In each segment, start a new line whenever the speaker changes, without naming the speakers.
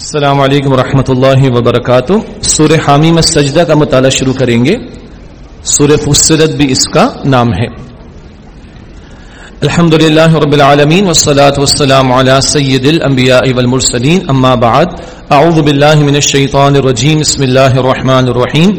السلام علیکم ورحمۃ اللہ وبرکاتہ۔ سورہ حامی میں سجدہ کا مطالعہ شروع کریں گے۔ سورہ فصلت بھی اس کا نام ہے۔ الحمد للہ رب العالمین والصلاة والسلام على سید الانبیاء والمرسلین، اما بعد۔ اعوذ باللہ من الشیطان الرجیم، بسم اللہ الرحمن الرحیم۔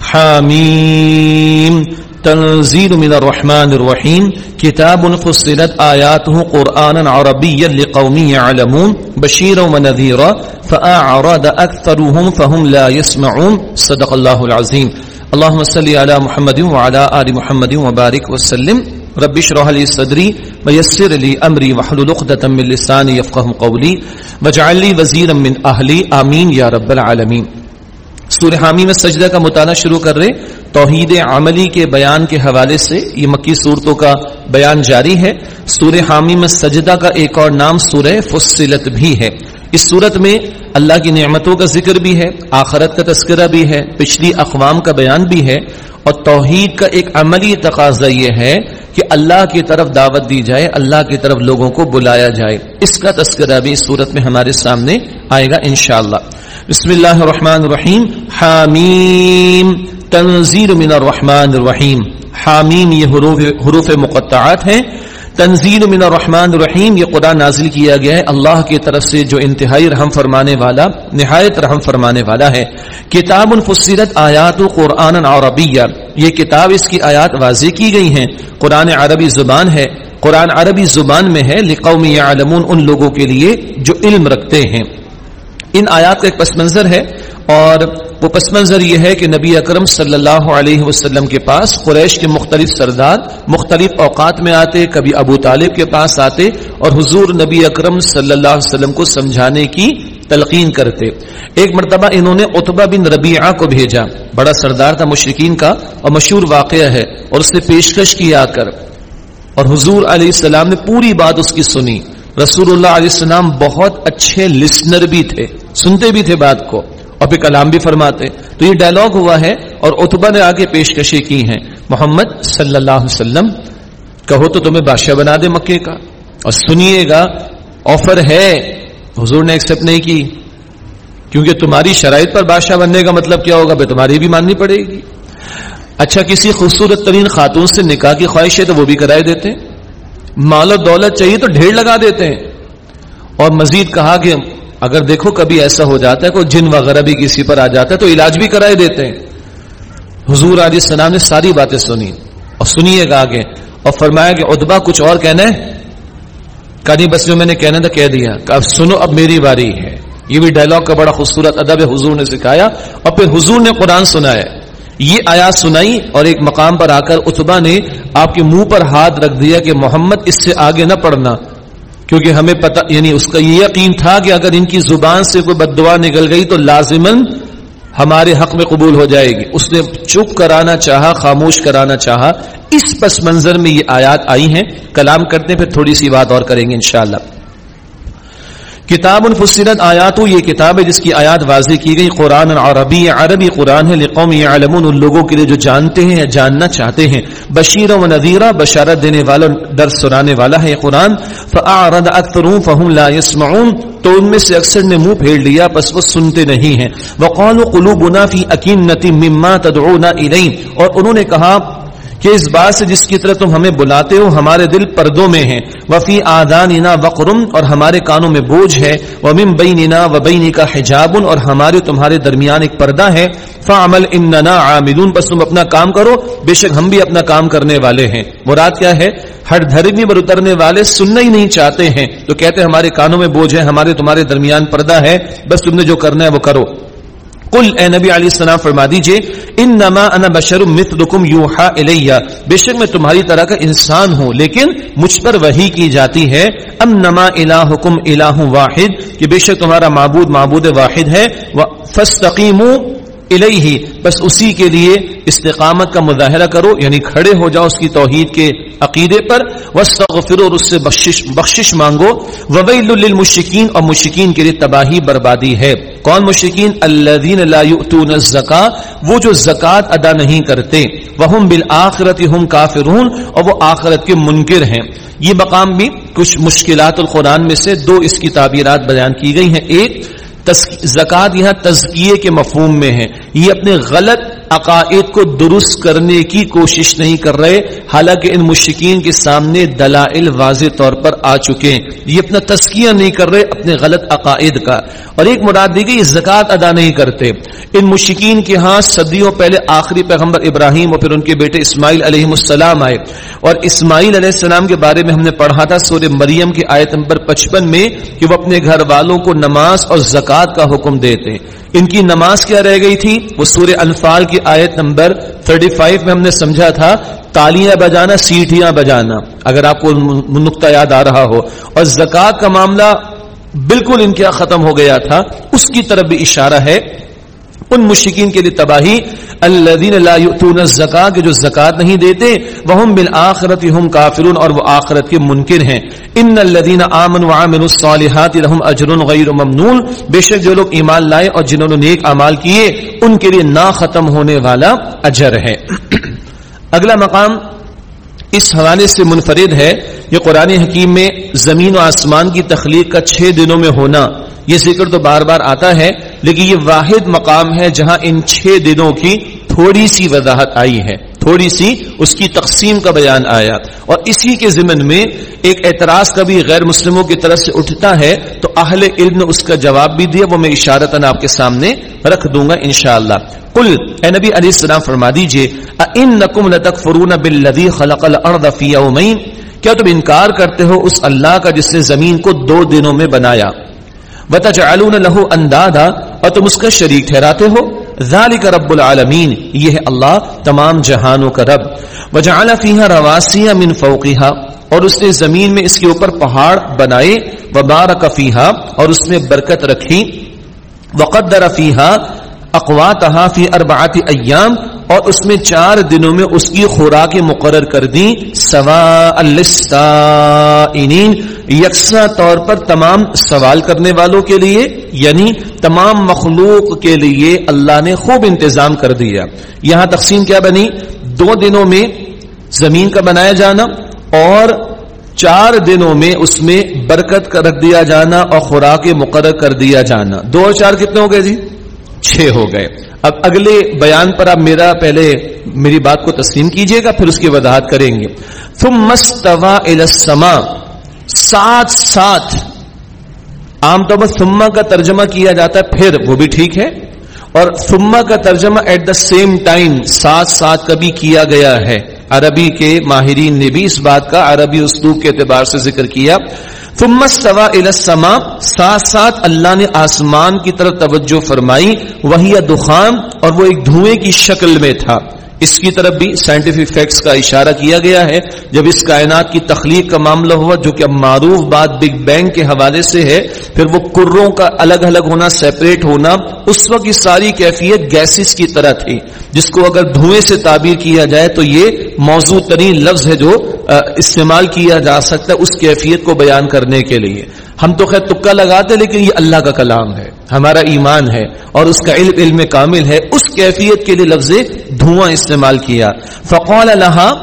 حامیم۔ تنزيل من الرحمن الرحيم كتاب فصلت آياته قرآنا عربيا لقوم يعلمون بشيرا ونذيرا فأعرض أكثرهم فهم لا يسمعون صدق الله العظيم اللهم صل على محمد وعلى آل محمد وبارك وسلم. رب اشرح لي صدري ويسر لي امري واحلل عقدة من لساني يفقهوا قولي واجعل لي وزيرا من اهلي امين يا رب العالمين سورہ حامی میں سجدہ کا مطالعہ شروع کر رہے توحید عملی کے بیان کے حوالے سے یہ مکی صورتوں کا بیان جاری ہے۔ سورہ حامی میں سجدہ کا ایک اور نام سورہ فصلت بھی ہے۔ اس صورت میں اللہ کی نعمتوں کا ذکر بھی ہے، آخرت کا تذکرہ بھی ہے، پچھلی اقوام کا بیان بھی ہے۔ اور توحید کا ایک عملی تقاضا یہ ہے کہ اللہ کی طرف دعوت دی جائے، اللہ کی طرف لوگوں کو بلایا جائے۔ اس کا تذکرہ بھی اس صورت میں ہمارے سامنے آئے گا انشاءاللہ۔ بسم اللہ الرحمن الرحیم. حامیم. تنزیل من الرحمن الرحیم. حامیم یہ حروف حروف مقطعات ہیں. تنزیل من الرحمن الرحیم، یہ قرآن نازل کیا گیا ہے. اللہ کی طرف سے جو انتہائی رحم فرمانے والا، نہایت رحم فرمانے والا ہے. کتاب فصیرت آیات قرآن عربیہ. یہ کتاب اس کی آیات واضح کی گئی ہیں. قرآن عربی زبان ہے. قرآن عربی زبان میں ہے. لقوم یعلمون، ان لوگوں کے لیے جو علم رکھتے ہیں. ان آیات کا ایک پس منظر ہے اور وہ پس منظر یہ ہے کہ نبی اکرم صلی اللہ علیہ وسلم کے پاس قریش کے مختلف سردار مختلف اوقات میں آتے، کبھی ابو طالب کے پاس آتے اور حضور نبی اکرم صلی اللہ علیہ وسلم کو سمجھانے کی تلقین کرتے۔ ایک مرتبہ انہوں نے اتبا بن ربیعہ کو بھیجا۔ بڑا سردار تھا مشرقین کا اور مشہور واقعہ ہے اور اس نے پیشکش کی آ کر۔ اور حضور علیہ السلام نے پوری بات اس کی سنی۔ رسول اللہ علیہ السلام بہت اچھے لسنر بھی تھے، سنتے بھی تھے بات کو۔ اور پھر کلام بھی فرماتے۔ تو یہ ڈائلگ ہوا ہے اور اتبا نے آگے پیشکشی کی ہیں۔ محمد صلی اللہ علیہ وسلم، کہو تو تمہیں بادشاہ بنا دے مکے کا۔ اور سنیے گا آفر ہے۔ حضور نے ایکسپٹ نہیں کی۔ کیونکہ تمہاری شرائط پر بادشاہ بننے کا مطلب کیا ہوگا؟ بھائی تمہاری بھی ماننی پڑے گی۔ اچھا کسی خوبصورت ترین خاتون سے نکاح کی خواہش ہے تو وہ بھی کرائے دیتے۔ مال و دولت چاہیے تو ڈھیر لگا دیتے ہیں۔ اور مزید کہا کہ اگر دیکھو کبھی ایسا ہو جاتا ہے کوئی جن وغیرہ بھی کسی پر آ جاتا ہے تو علاج بھی کرائے دیتے ہیں۔ حضور علیہ السلام نے ساری باتیں سنی۔ اور سنیے گا آگے۔ اور فرمایا کہ ادبا کچھ اور کہنا ہے۔ کہانی بس جو میں نے کہنا تھا کہہ دیا کہ اب سنو، اب میری باری ہے۔ یہ بھی ڈائلگ کا بڑا خوبصورت ادب حضور نے سکھایا۔ اور پھر حضور نے قرآن سنایا۔ یہ آیات سنائی اور ایک مقام پر آ کر اتبا نے آپ کے منہ پر ہاتھ رکھ دیا کہ محمد اس سے آگے نہ پڑھنا۔ کیونکہ ہمیں پتا یعنی اس کا یہ یقین تھا کہ اگر ان کی زبان سے کوئی بد دعا نکل گئی تو لازمن ہمارے حق میں قبول ہو جائے گی۔ اس نے چپ کرانا چاہا، خاموش کرانا چاہا۔ اس پس منظر میں یہ آیات آئی ہیں۔ کلام کرتے پھر تھوڑی سی بات اور کریں گے انشاءاللہ۔ کتاب الفصلت آیات یہ کتاب ہے جس کی آیات واضح کی گئی، قرآن عربی عربی قرآن ہے، لقوم یعلمون، ان لوگوں کے لیے جو جانتے ہیں یا جاننا چاہتے ہیں۔ بشیر و نذیرہ بشارت دینے والا در سنانے والا ہے یہ قرآن۔ فاعرض اکثرون فهم لا يسمعون تو ان میں سے اکثر نے منہ پھیر لیا، بس وہ سنتے نہیں ہیں۔ وقالوا قلوبنا فی اکینۃ مما تدعونا الیہ۔ اور انہوں نے کہا کہ اس بات سے جس کی طرح تم ہمیں بلاتے ہو، ہمارے دل پردوں میں ہیں۔ وفی آدان وقرم اور ہمارے کانوں میں بوجھ ہے۔ ومن بیننا و بینی کا حجاب اور ہمارے تمہارے درمیان ایک پردہ ہے۔ فعمل اننا عاملون، بس تم اپنا کام کرو۔ بے شک ہم بھی اپنا کام کرنے والے ہیں۔ مراد کیا ہے؟ ہر دھرمی پر اترنے والے سننا ہی نہیں چاہتے ہیں۔ تو کہتے ہیں ہمارے کانوں میں بوجھ ہے، ہمارے تمہارے درمیان پردہ ہے۔ بس تم نے جو کرنا ہے وہ کرو۔ کل اے نبی علیہ السلام فرما دیجیے، انما انا بشر مثلکم یوحا الیہ۔ بے شک میں تمہاری طرح کا انسان ہوں، لیکن مجھ پر وحی کی جاتی ہے۔ انما الہکم الہ واحد، کہ بے شک تمہارا معبود معبود واحد ہے۔ فاستقیموا الیہ، بس اسی کے لیے استقامت کا مظاہرہ کرو یعنی کھڑے ہو جاؤ اس کی توحید کے عقیدے پر۔ وستغفروا اور اس سے بخشش بخشش مانگو۔ وویل للمشرکین اور مشرکین کے لیے تباہی بربادی ہے۔ کون مشرکین؟ الذین لا یؤتون الزکاة وہ جو زکات ادا نہیں کرتے۔ وہم بالآخرت ہم کافرون، اور وہ آخرت کے منکر ہیں۔ یہ مقام بھی کچھ مشکلات القرآن میں سے دو اس کی تعبیرات بیان کی گئی ہیں۔ ایک زکوٰۃ یہاں تزکیے کے مفہوم میں ہے یہ اپنے غلط عقائد کو درست کرنے کی کوشش نہیں کر رہے، حالانکہ ان مشکین کے سامنے دلائل واضح طور پر آ چکے ہیں۔ یہ اپنا تسکیہ نہیں کر رہے، اپنے غلط عقائد کا۔ اور ایک مراد دی گئی زکوٰۃ ادا نہیں کرتے۔ ان مشکین کے ہاں صدیوں پہلے آخری پیغمبر ابراہیم اور پھر ان کے بیٹے اسماعیل علیہ السلام آئے۔ اور اسماعیل علیہ السلام کے بارے میں ہم نے پڑھا تھا سور مریم کی آیت نمبر پچپن میں کہ وہ اپنے گھر والوں کو نماز اور زکوٰۃ کا حکم دیتے۔ ان کی نماز کیا رہ گئی تھی؟ وہ سورہ انفال کی آیت نمبر 35 میں ہم نے سمجھا تھا، تالیاں بجانا سیٹیاں بجانا۔ اگر آپ کو نقطہ یاد آ رہا ہو۔ اور زکوٰۃ کا معاملہ بالکل ان کے ختم ہو گیا تھا۔ اس کی طرف بھی اشارہ ہے۔ ان مشکین کے لیے تباہی الذين لا يؤتون الزکات جو زکات نہیں دیتے وهم بالآخرت هم کافرون، اور وہ آخرت کے منکر ہیں۔ ان الذين امنوا وعملوا الصالحات لهم اجر غیر ممنون۔ بے شک جو لوگ ایمان لائے اور جنہوں نے نیک اعمال کیے، ان کے لیے نہ ختم ہونے والا اجر ہے۔ اگلا مقام اس حوالے سے منفرد ہے۔ یہ قرآن حکیم میں زمین و آسمان کی تخلیق کا چھ دنوں میں ہونا یہ ذکر تو بار بار آتا ہے، لیکن یہ واحد مقام ہے جہاں ان چھ دنوں کی تھوڑی سی وضاحت آئی ہے۔ تھوڑی سی اس کی تقسیم کا بیان آیا۔ اور اسی کے ضمن میں ایک اعتراض کبھی غیر مسلموں کی طرف سے اٹھتا ہے، تو اہل علم نے اس کا جواب بھی دیا، وہ میں اشارتاً آپ کے سامنے رکھ دوں گا انشاءاللہ۔ کل اے نبی علیہ السلام، فرما دیجیے، اَإِنَّكُمْ لَتَكْفُرُونَ بِالَّذِي خَلَقَ الْأَرْضَ فِي يَوْمَيْنِ؟ کیا تم انکار کرتے ہو اس اللہ کا جس نے زمین کو دو دنوں میں بنایا؟ وتجعلون له اندادا اور تم اس کا شریک ٹھہراتے ہو؟ ذالک رب العالمین، یہ ہے اللہ، تمام جہانوں کا رب۔ وجعل فیہا رواسي من فوقیہا، اور اس نے زمین میں اس کے اوپر پہاڑ بنائے، وبارک فیہا، اور اس میں برکت رکھی۔ وقدر فیہا اقواتہا فی اربعات ایام اور اس میں چار دنوں میں اس کی خوراک مقرر کر دی سوا یکساں طور پر تمام سوال کرنے والوں کے لیے یعنی تمام مخلوق کے لیے اللہ نے خوب انتظام کر دیا۔ یہاں تقسیم کیا بنی؟ دو دنوں میں زمین کا بنایا جانا اور چار دنوں میں اس میں برکت کا رکھ دیا جانا اور خوراک مقرر کر دیا جانا۔ دو اور چار کتنے ہو گئے جی؟ چھ ہو گئے۔ اب اگلے بیان پر آپ میرا پہلے میری بات کو تسلیم کیجیے گا، پھر اس کی وضاحت کریں گے۔ تم مستوا السما ساتھ ساتھ عام طور پر سما کا ترجمہ کیا جاتا ہے، پھر وہ بھی ٹھیک ہے۔ اور سما کا ترجمہ ایٹ دا سیم ٹائم ساتھ ساتھ کبھی کیا گیا ہے۔ عربی کے ماہرین نے بھی اس بات کا عربی اسلوب کے اعتبار سے ذکر کیا۔ ثم سوا السما ساتھ ساتھ اللہ نے آسمان کی طرف توجہ فرمائی، وہی دخان اور وہ ایک دھوئے کی شکل میں تھا۔ اس کی طرف بھی سائنٹیفک فیکٹس کا اشارہ کیا گیا ہے۔ جب اس کائنات کی تخلیق کا معاملہ ہوا، جو کہ اب معروف بات بگ بینگ کے حوالے سے ہے، پھر وہ کروں کا الگ الگ ہونا سیپریٹ ہونا، اس وقت کی ساری کیفیت گیسز کی طرح تھی۔ جس کو اگر دھوئیں سے تعبیر کیا جائے تو یہ موضوع ترین لفظ ہے جو استعمال کیا جا سکتا ہے، اس کیفیت کو بیان کرنے کرنے کے لیے۔ ہم تو خیر تکا لگاتے لیکن یہ اللہ کا کلام ہے، ہمارا ایمان ہے اور اس کا علم علم کامل ہے۔ اس کیفیت کے لیے لفظ دھواں استعمال کیا۔ فقول اللہ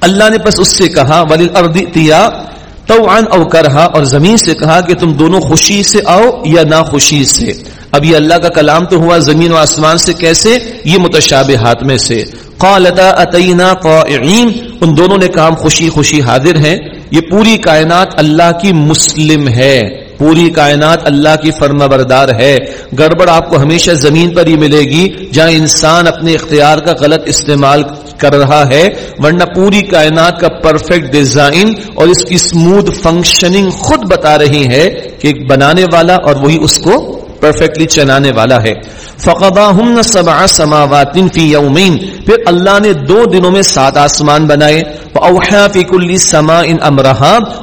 اللہ نے بس اس سے کہا ولی اردیا تو او کرہا اور زمین سے کہا کہ تم دونوں خوشی سے آؤ یا نہ خوشی سے۔ اب یہ اللہ کا کلام تو ہوا زمین و آسمان سے کیسے؟ یہ متشابہ ہاتھ میں سے۔ قالتا اتینا قائعین ان دونوں نے کام خوشی خوشی حاضر ہیں۔ یہ پوری کائنات اللہ کی مسلم ہے، پوری کائنات اللہ کی فرما بردار ہے۔ گڑبڑ آپ کو ہمیشہ زمین پر ہی ملے گی، جہاں انسان اپنے اختیار کا غلط استعمال کر رہا ہے، ورنہ پوری کائنات کا پرفیکٹ ڈیزائن اور اس کی اسموتھ فنکشننگ خود بتا رہی ہے کہ بنانے والا اور وہی اس کو پرفیکٹلی چلانے والا ہے۔ فقضاهن سبع سماوات في يومين۔ پھر اللہ نے دو دنوں میں سات آسمان بنائے۔ واوحى في كل سماء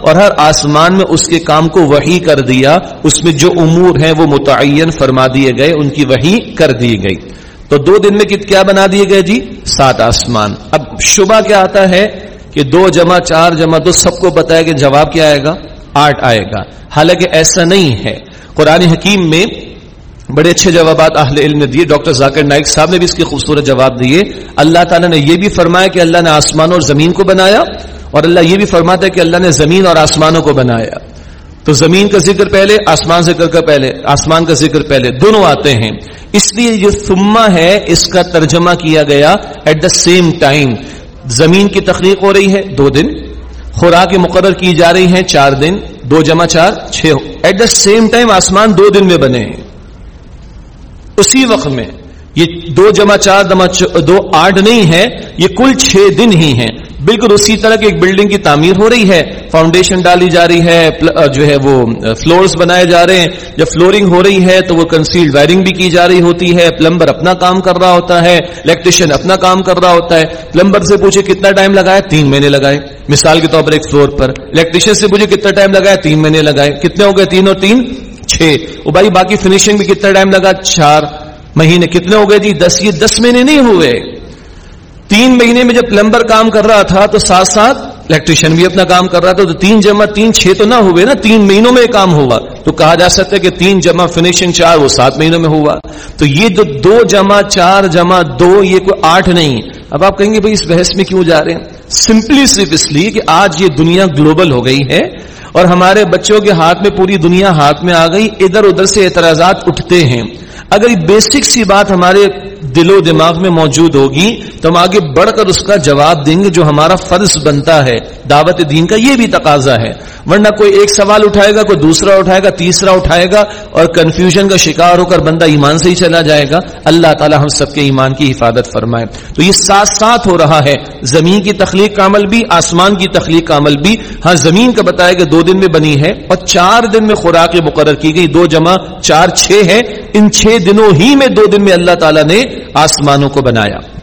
اور ہر آسمان میں اس کے کام کو وحی کر دیا۔ اس میں جو امور ہیں وہ متعین فرما دیے گئے، ان کی وحی کر دی گئی۔ تو دو دن میں کیا بنا دیے گئے جی؟ سات آسمان۔ اب شبہ کیا آتا ہے کہ دو جمع چار جمع دو، سب کو بتایا کہ جواب کیا آئے گا؟ آٹھ آئے گا۔ حالانکہ ایسا نہیں ہے۔ قرآن حکیم میں بڑے اچھے جوابات اہل علم نے دیے۔ ڈاکٹر ذاکر نائک صاحب نے بھی اس کے خوبصورت جواب دیے۔ اللہ تعالیٰ نے یہ بھی فرمایا کہ اللہ نے آسمان اور زمین کو بنایا اور اللہ یہ بھی فرماتا ہے کہ اللہ نے زمین اور آسمانوں کو بنایا۔ تو زمین کا ذکر پہلے، آسمان ذکر کا پہلے، آسمان کا ذکر پہلے، دونوں آتے ہیں۔ اس لیے جو سما ہے، اس کا ترجمہ کیا گیا ایٹ دا سیم ٹائم زمین کی تخلیق ہو رہی ہے، دو دن۔ خوراک مقرر کی جا رہی ہیں، چار دن۔ دو جمع چار، چھ۔ ایٹ دا سیم ٹائم آسمان دو دن میں بنے۔ ہیں اسی وقت میں یہ دو جمع چار دو آٹھ نہیں ہے یہ کل چھ دن ہی ہیں۔ بالکل اسی طرح کی ایک بلڈنگ کی تعمیر ہو رہی ہے۔ فاؤنڈیشن ڈالی جا رہی ہے جو ہے وہ فلورز بنائے جا رہے ہیں۔ جب فلورنگ ہو رہی ہے تو وہ کنسیلڈ وائرنگ بھی کی جا رہی ہوتی ہے۔ پلمبر اپنا کام کر رہا ہوتا ہے الیکٹریشین اپنا کام کر رہا ہوتا ہے۔ پلمبر سے پوچھے کتنا ٹائم لگائے تین مہینے لگائے۔ مثال کے طور پر ایک فلور پر۔ الیکٹریشین سے پوچھے کتنا ٹائم لگایا؟ تین مہینے لگائے۔ کتنے ہو گئے؟ تین اور تین؟ چھ۔ وہ بھائی باقی فنیشنگ بھی کتنا ٹائم لگا؟ چار۔ مہینے کتنے ہو گئے جی؟ دس۔ یہ دس مہینے نہیں ہوئے۔ تین مہینے میں جب پلمبر کام کر رہا تھا تو ساتھ ساتھ الیکٹریشین بھی اپنا کام کر رہا تھا تو تین جمع تین چھ تو نہ ہوئے نا؟ تین مہینوں میں کام ہوا۔ تو کہا جا سکتا ہے کہ تین جمع فنیشنگ چار، وہ سات مہینوں میں ہوا۔ تو یہ جو دو جمع چار جمع دو، یہ کوئی آٹھ نہیں۔ اب آپ کہیں گے بھائی اس بحث میں کیوں جا رہے ہیں؟ سمپلی صرف اس لیے کہ آج یہ دنیا گلوبل ہو گئی ہے۔ اور ہمارے بچوں کے ہاتھ میں پوری دنیا ہاتھ میں آ گئی، ادھر ادھر سے اعتراضات اٹھتے ہیں۔ اگر یہ بیسک سی بات ہمارے دل و دماغ میں موجود ہوگی، تو ہم آگے بڑھ کر اس کا جواب دیں گے جو ہمارا فرض بنتا ہے۔ دعوت دین کا یہ بھی تقاضا ہے۔ ورنہ کوئی ایک سوال اٹھائے گا، کوئی دوسرا اٹھائے گا، تیسرا اٹھائے گا، اور کنفیوژن کا شکار ہو کر بندہ ایمان سے ہی چلا جائے گا۔ اللہ تعالی ہم سب کے ایمان کی حفاظت فرمائے۔ تو یہ ساتھ ساتھ ہو رہا ہے۔ زمین کی تخلیق کا عمل بھی، آسمان کی تخلیق کا عمل بھی۔ ہاں زمین کا بتایا کہ دو دن میں بنی ہے اور چار دن میں خوراک مقرر کی گئی، دو جمع چار چھ ہے ان چھ دنوں ہی میں دو دن میں اللہ تعالیٰ نے آسمانوں کو بنایا۔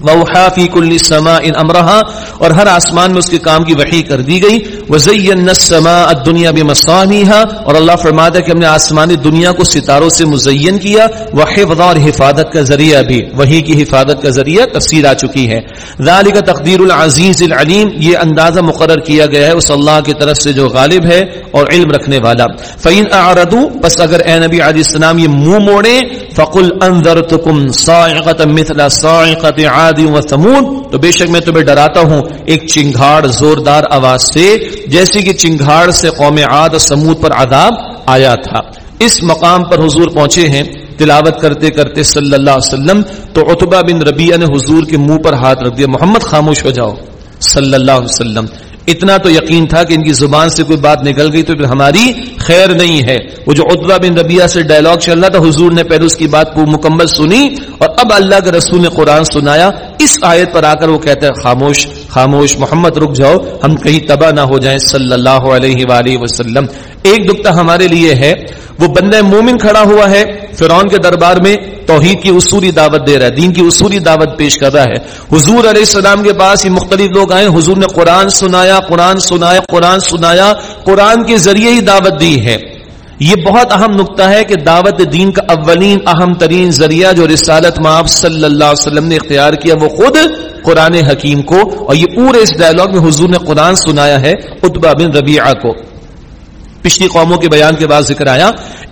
ووحا فی کل سما ان امرہا اور ہر آسمان میں اس کے کام کی وحی کر دی گئی۔ وزین السماء الدنیا بمصانیہا اور اللہ فرماتا ہے کہ ہم نے آسمانی دنیا کو ستاروں سے مزین کیا۔ وحفظ اور حفاظت کا ذریعہ بھی، وحی کی حفاظت کا ذریعہ تفسیر آ چکی ہے۔ ذالک تقدیر العزیز العلیم یہ اندازہ مقرر کیا گیا ہے اس اللہ کی طرف سے جو غالب ہے اور علم رکھنے والا۔ فین اعرضوا پس اگر اے نبی علیہ السلام یہ منہ مو موڑے، فقل انذرتکم صاعقه مثل صاعقه عاد و سمود تو بے شک میں تمہیں ڈراتا ہوں ایک چنگھاڑ زوردار آواز سے، جیسے کہ چنگھاڑ سے قوم عاد و سمود پر عذاب آیا تھا۔ اس مقام پر حضور پہنچے ہیں، تلاوت کرتے کرتے صلی اللہ علیہ وسلم، تو اتبا بن ربیہ نے حضور کے منہ پر ہاتھ رکھ دیا۔ محمد، خاموش ہو جاؤ۔ صلی اللہ علیہ وسلم۔ اتنا تو یقین تھا کہ ان کی زبان سے کوئی بات نکل گئی تو پھر ہماری خیر نہیں ہے۔ وہ جو اتبا بن ربیہ سے ڈائلگ چل رہا تھا، حضور نے پہلے اس کی بات کو مکمل سنی اور اب اللہ کے رسول نے قرآن سنایا، اس آیت پر آ کر وہ کہتا ہے خاموش خاموش، محمد رک جاؤ، ہم کہیں تباہ نہ ہو جائیں صلی اللہ علیہ وآلہ وسلم۔ ایک دکھتا ہمارے لیے ہے، وہ بندہ مومن کھڑا ہوا ہے، فرعون کے دربار میں توحید کی اصولی دعوت دے رہا ہے، دین کی اصولی دعوت پیش کر رہا ہے۔ حضور علیہ السلام کے پاس یہ مختلف لوگ آئے، حضور نے قرآن سنایا قرآن سنایا قرآن سنایا، قرآن کے ذریعے ہی دعوت دی ہے۔ یہ بہت اہم نقطہ ہے کہ دعوت دین کا اولین اہم ترین ذریعہ جو رسالت معاف صلی اللہ علیہ وسلم نے اختیار کیا وہ خود قرآن حکیم کو اور یہ پورے اس ڈائلگ میں حضور نے قرآن سنایا ہے اتبا بن ربیعہ کو۔ پچھلی قوموں کے بیان کے بعد ذکر آیا،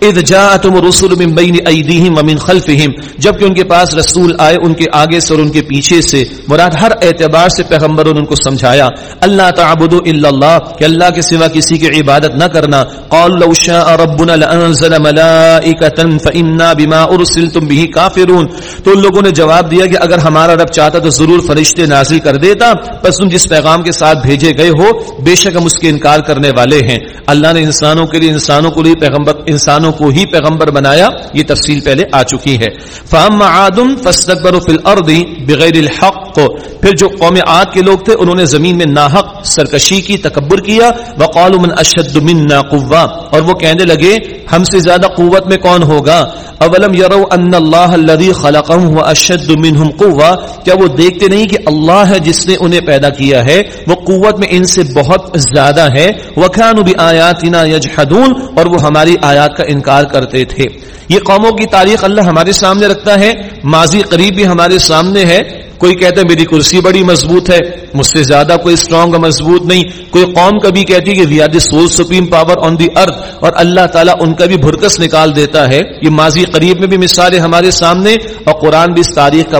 اذ جاءتم رسول من بین ایدیہم ومن خلفہم جبکہ ان کے پاس رسول آئے ان کے آگے سے اور ان کے پیچھے سے، مراد ہر اعتبار سے پیغمبروں نے ان کو سمجھایا اللہ تعبدوا الا اللہ کہ اللہ کے سوا کسی کی عبادت نہ کرنا قال لو شاء ربنا لانزل ملائکۃ فإنا بما ارسلتم به کافرون تو ان لوگوں نے جواب دیا کہ اگر ہمارا رب چاہتا تو ضرور فرشتے نازل کر دیتا پس تم جس پیغام کے ساتھ بھیجے گئے ہو، بے شک ہم اس کے انکار کرنے والے ہیں۔ اللہ نے انسانوں کے لیے، انسانوں کو لیے پیغمبر، انسانوں کو ہی پیغمبر بنایا، یہ تفصیل پہلے آ چکی ہے۔ فام عادم فاستكبروا في الارض بغیر الحق۔ پھر جو قوم عاد کے لوگ تھے، انہوں نے زمین میں ناحق، سرکشی کی، تکبر کیا۔ وقالوا من اشد منا قوه اور وہ کہنے لگے، ہم سے زیادہ قوت میں کون ہوگا؟ اولم يروا ان الله الذي خلقهم هو اشد منهم قوه کیا وہ دیکھتے نہیں کہ اللہ ہے جس نے انہیں پیدا کیا ہے؟ وہ قوت میں ان سے بہت زیادہ ہے۔ وكانوا بآياتنا يجحدون اور وہ ہماری آیات کا انکار کرتے تھے۔ یہ قوموں کی تاریخ اللہ ہمارے سامنے رکھتا ہے، ماضی قریب بھی ہمارے سامنے ہے۔ کوئی کہتا ہے میری کرسی بڑی مضبوط ہے، مجھ سے زیادہ کوئی اسٹرانگ مضبوط نہیں۔ کوئی قوم کبھی کہتی ہے کہ we are the sole supreme power on the earth اور اللہ تعالیٰ ان کا بھی بھرکس نکال دیتا ہے۔ یہ ماضی قریب میں بھی مثالیں ہمارے سامنے اور قرآن بھی اس تاریخ کا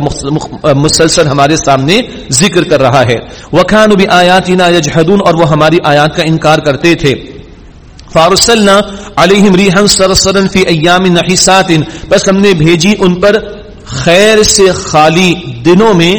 مسلسل ہمارے سامنے ذکر کر رہا ہے۔ وکھان بھی آیات اور وہ ہماری آیات کا انکار کرتے تھے۔ فارسلنا علیہم ریحا سرسرا فی ایام نحسات بس ہم نے بھیجی ان پر خیر سے خالی دنوں میں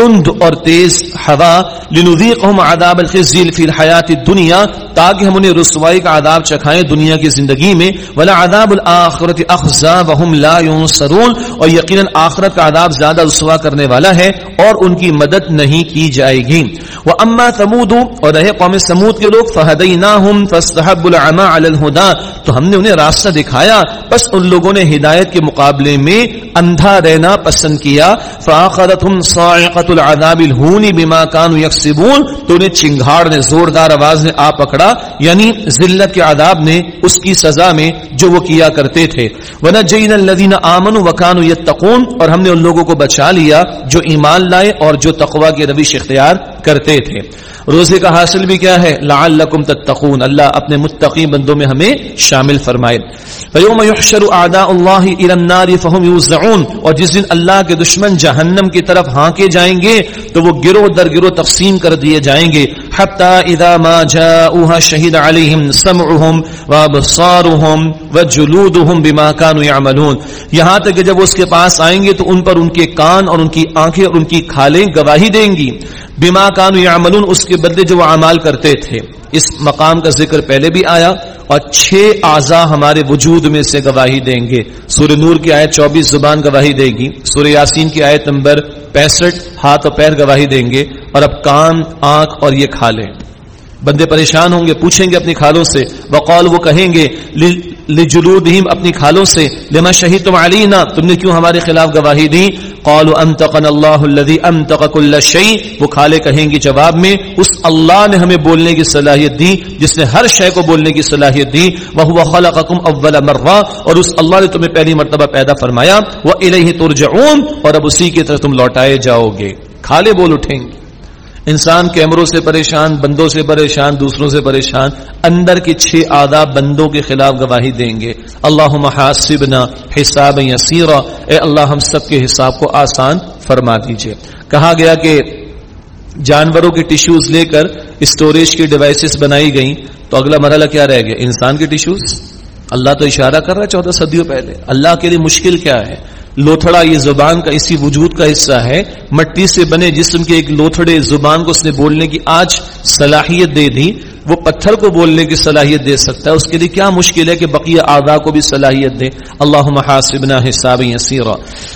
تند اور تیز ہوا، لنذیقہم عذاب الخزی فی الحیات الدنیا، تاکہ ہم انہیں رسوائی کا عذاب چکھائیں دنیا کی زندگی میں، ولا عذاب الاخرت اخزا وهم لا ينصرون اور یقینا آخرت کا عذاب زیادہ رسوا کرنے والا ہے، اور ان کی مدد نہیں کی جائے گی۔ واما ثمود، اور رہے قوم سمود کے لوگ فهدیناهم فاستحبوا العمى على الهدى۔ تو ہم نے انہیں راستہ دکھایا، بس ان لوگوں نے ہدایت کے مقابلے میں اندھا رہنا پسند کیا۔ فاخذتهم صاعقه العذاب الہونی بما کانوا یکسبون تو انہیں چنگھاڑ نے، زوردار آواز نے، آ پکڑا۔ یعنی ذلت کے عذاب نے اس کی سزا میں جو وہ کیا کرتے تھے۔ ونجینا الذین آمنوا وکانوا یتقون اور ہم نے ان لوگوں کو بچا لیا جو ایمان لائے اور جو تقوی کے روش اختیار کرتے تھے۔ روزے کا حاصل بھی کیا ہے؟ لعلکم تتقون۔ اللہ اپنے متقی بندوں میں ہمیں شامل فرمائے۔ فیوم یحشر اعداء اللہ الى النار فهم یوزعون اور جس دن اللہ کے دشمن جہنم کی طرف ہانکے جائیں گے تو وہ گروہ در گروہ تقسیم کر دیے جائیں گے۔ حتی اذا ما جاؤها شہید علیہم سمعهم وابصارهم وجلودهم بما كانوا يعملون یہاں تک کہ جب اس کے پاس آئیں گے تو ان پر ان کے کان اور ان کی آنکھیں اور ان کی کھالیں گواہی دیں گی۔ بما كانوا يعملون اس کے بدلے جو وہ اعمال کرتے تھے۔ اس مقام کا ذکر پہلے بھی آیا۔ اور چھ اعضا ہمارے وجود میں سے گواہی دیں گے۔ سورہ نور کی آیت چوبیس زبان گواہی دے گی۔ سورہ یاسین کی آیت نمبر پینسٹھ ہاتھ اور پیر گواہی دیں گے۔ اور اب کان، آنکھ اور یہ کھا لیں۔ بندے پریشان ہوں گے، پوچھیں گے اپنی کھالوں سے۔ وقال، وہ کہیں گے لجلودہم اپنی کھالوں سے، لما شہیدتم علینا، تم نے کیوں ہمارے خلاف گواہی دی؟ قالوا انتقن اللہ الذي انتق كل شيء وہ کھالے کہیں گے جواب میں، اس اللہ نے ہمیں بولنے کی صلاحیت دی، جس نے ہر شے کو بولنے کی صلاحیت دی۔ وهو خلقكم اول مره اور اس اللہ نے تمہیں پہلی مرتبہ پیدا فرمایا۔ والیہ ترجعون، اور اب اسی کی طرف تم لوٹائے جاؤ گے۔ کھالے بول اٹھیں گے۔ انسان کیمروں سے پریشان، بندوں سے پریشان، دوسروں سے پریشان، اندر کے چھ آداب بندوں کے خلاف گواہی دیں گے۔ اللہ محاسبنا حساب یسیرا۔ اے اللہ، ہم سب کے حساب کو آسان فرما دیجیے۔ کہا گیا کہ جانوروں کے ٹیشوز لے کر اسٹوریج کی ڈیوائسز بنائی گئیں، تو اگلا مرحلہ کیا رہ گیا؟ انسان کے ٹیشوز اللہ تو اشارہ کر رہا ہے چودہ صدیوں پہلے۔ اللہ کے لیے مشکل کیا ہے؟ لوتھڑا یہ زبان کا اسی وجود کا حصہ ہے۔ مٹی سے بنے جسم کے ایک لوتھڑے زبان کو اس نے بولنے کی آج صلاحیت دے دی۔ وہ پتھر کو بولنے کی صلاحیت دے سکتا ہے، اس کے لیے کیا مشکل ہے کہ بقیہ آدھا کو بھی صلاحیت دے اللہ محاسبنا حساب یسیرا۔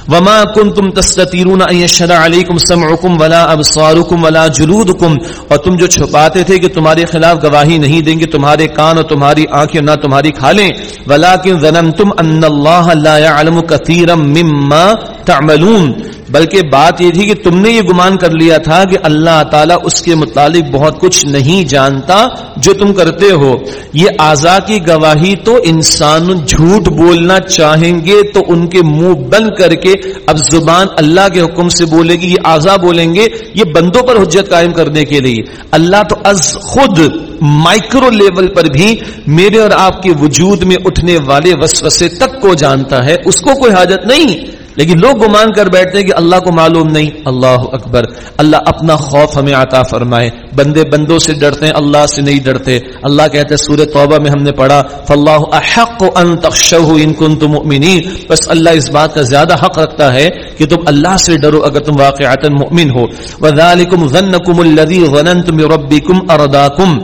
وما کنتم تستتیرون ان یشهد علیکم سمعکم ولا ابصارکم ولا جلودکم۔ اور تم جو چھپاتے تھے کہ تمہارے خلاف گواہی نہیں دیں گے، تمہارے کان اور تمہاری آنکھیں نہ تمہاری کھالیں۔ ولکن ظننتم ان اللہ لا يعلم كثيرا مما تعملون۔ بلکہ بات یہ تھی کہ تم نے یہ گمان کر لیا تھا کہ اللہ تعالیٰ اس کے متعلق بہت کچھ نہیں جانتا جو تم کرتے ہو۔ یہ آزا کی گواہی تو انسان جھوٹ بولنا چاہیں گے تو ان کے منہ بند کر کے اب زبان اللہ کے حکم سے بولے گی، یہ آزا بولیں گے، یہ بندوں پر حجت قائم کرنے کے لیے۔ اللہ تو از خود مائکرو لیول پر بھی میرے اور آپ کے وجود میں اٹھنے والے وسوسے تک کو جانتا ہے، اس کو کوئی حاجت نہیں۔ لیکن لوگ گمان کر بیٹھتے ہیں کہ اللہ کو معلوم نہیں۔ اللہ اکبر۔ اللہ اپنا خوف ہمیں عطا فرمائے۔ بندے بندوں سے ڈرتے ہیں، اللہ سے نہیں ڈرتے۔ اللہ کہتے سورہ توبہ میں ہم نے پڑھا فاللہ احق ان تخشوه ان کنتم مؤمنین بس اللہ اس بات کا زیادہ حق رکھتا ہے کہ تم اللہ سے ڈرو اگر تم واقعتا مؤمن ہو۔ وذالکم ظنکم الذی ظننتم بربکم ارداکم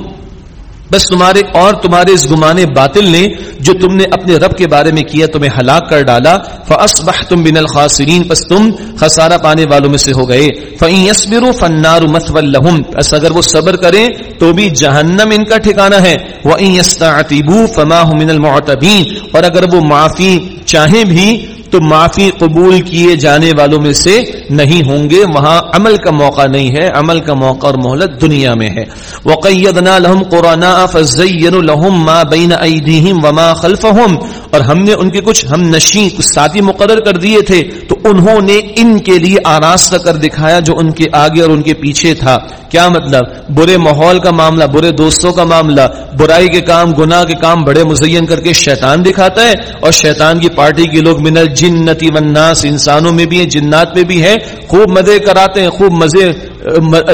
بس تمہارے اور تمہارے اس گمانے باطل نے جو تم نے اپنے رب کے بارے میں کیا تمہیں ہلاک کر ڈالا، فاصبحتم من الخاسرین، پس تم خسارہ پانے والوں میں سے ہو گئے۔ فَإِن يَصْبِرُوا فَالنَّارُ مَثْوًى لَهُمْ، پس اگر وہ صبر کریں تو بھی جہنم ان کا ٹھکانہ ہے۔ وَإِن يَسْتَعْتِبُوا فَمَا هُمْ مِنَ الْمُعْتَبِينَ۔ اور اگر وہ معافی چاہیں بھی تو معافی قبول کیے جانے والوں میں سے نہیں ہوں گے۔ وہاں عمل کا موقع نہیں ہے، عمل کا موقع اور مہلت دنیا میں ہے۔ وقیدنا لهم قرانا فزينوا لهم ما بين ايديهم وما خلفهم۔ اور ہم نے ان کے کچھ ہم نشیں کچھ ساتھی مقرر کر دیے تھے، تو انہوں نے ان کے لیے آراستہ کر دکھایا جو ان کے آگے اور ان کے پیچھے تھا۔ کیا مطلب؟ برے ماحول کا معاملہ، برے دوستوں کا معاملہ، برائی کے کام، گناہ کے کام بڑے مزین کر کے شیطان دکھاتا ہے اور شیطان کی پارٹی کے لوگ من الجنتی والناس، انسانوں میں بھی ہے جنات میں بھی ہے خوب مزے کراتے ہیں، خوب مزے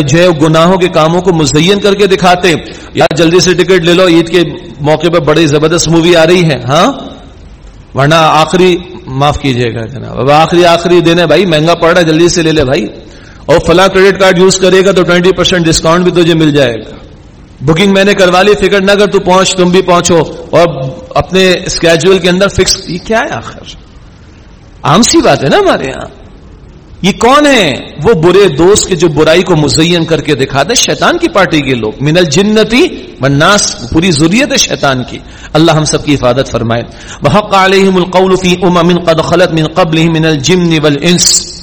جو ہے، گناہوں کے کاموں کو مزین کر کے دکھاتے یا جلدی سے ٹکٹ لے لو، عید کے موقع پر بڑی زبردست مووی آ رہی ہے۔ ہاں؟ ورنہ آخری، معاف کیجیے گا جناب۔ اب آخری آخری دن ہے بھائی، مہنگا پڑ رہا ہے، جلدی سے لے لے بھائی۔ اور فلاں کریڈٹ کارڈ یوز کرے گا تو ٹوینٹی پرسینٹ ڈسکاؤنٹ بھی تجھے مل جائے گا۔ بکنگ میں نے کروا لی، فکر نہ کر، تو پہنچ، تم بھی پہنچو۔ اور اپنے اسکیجول کے اندر فکس یہ کیا ہے آخر؟ عام سی بات ہے نا ہمارے یہاں؟ یہ کون ہے؟ وہ برے دوست کے جو برائی کو مزین کر کے دکھاتے شیطان کی پارٹی کے لوگ۔ من الجنتی والناس، پوری ضروریت ہے شیطان کی۔ اللہ ہم سب کی حفاظت فرمائے۔ وحق علیہم القول فی امم قد خلت من قبلہم من الجن والانس۔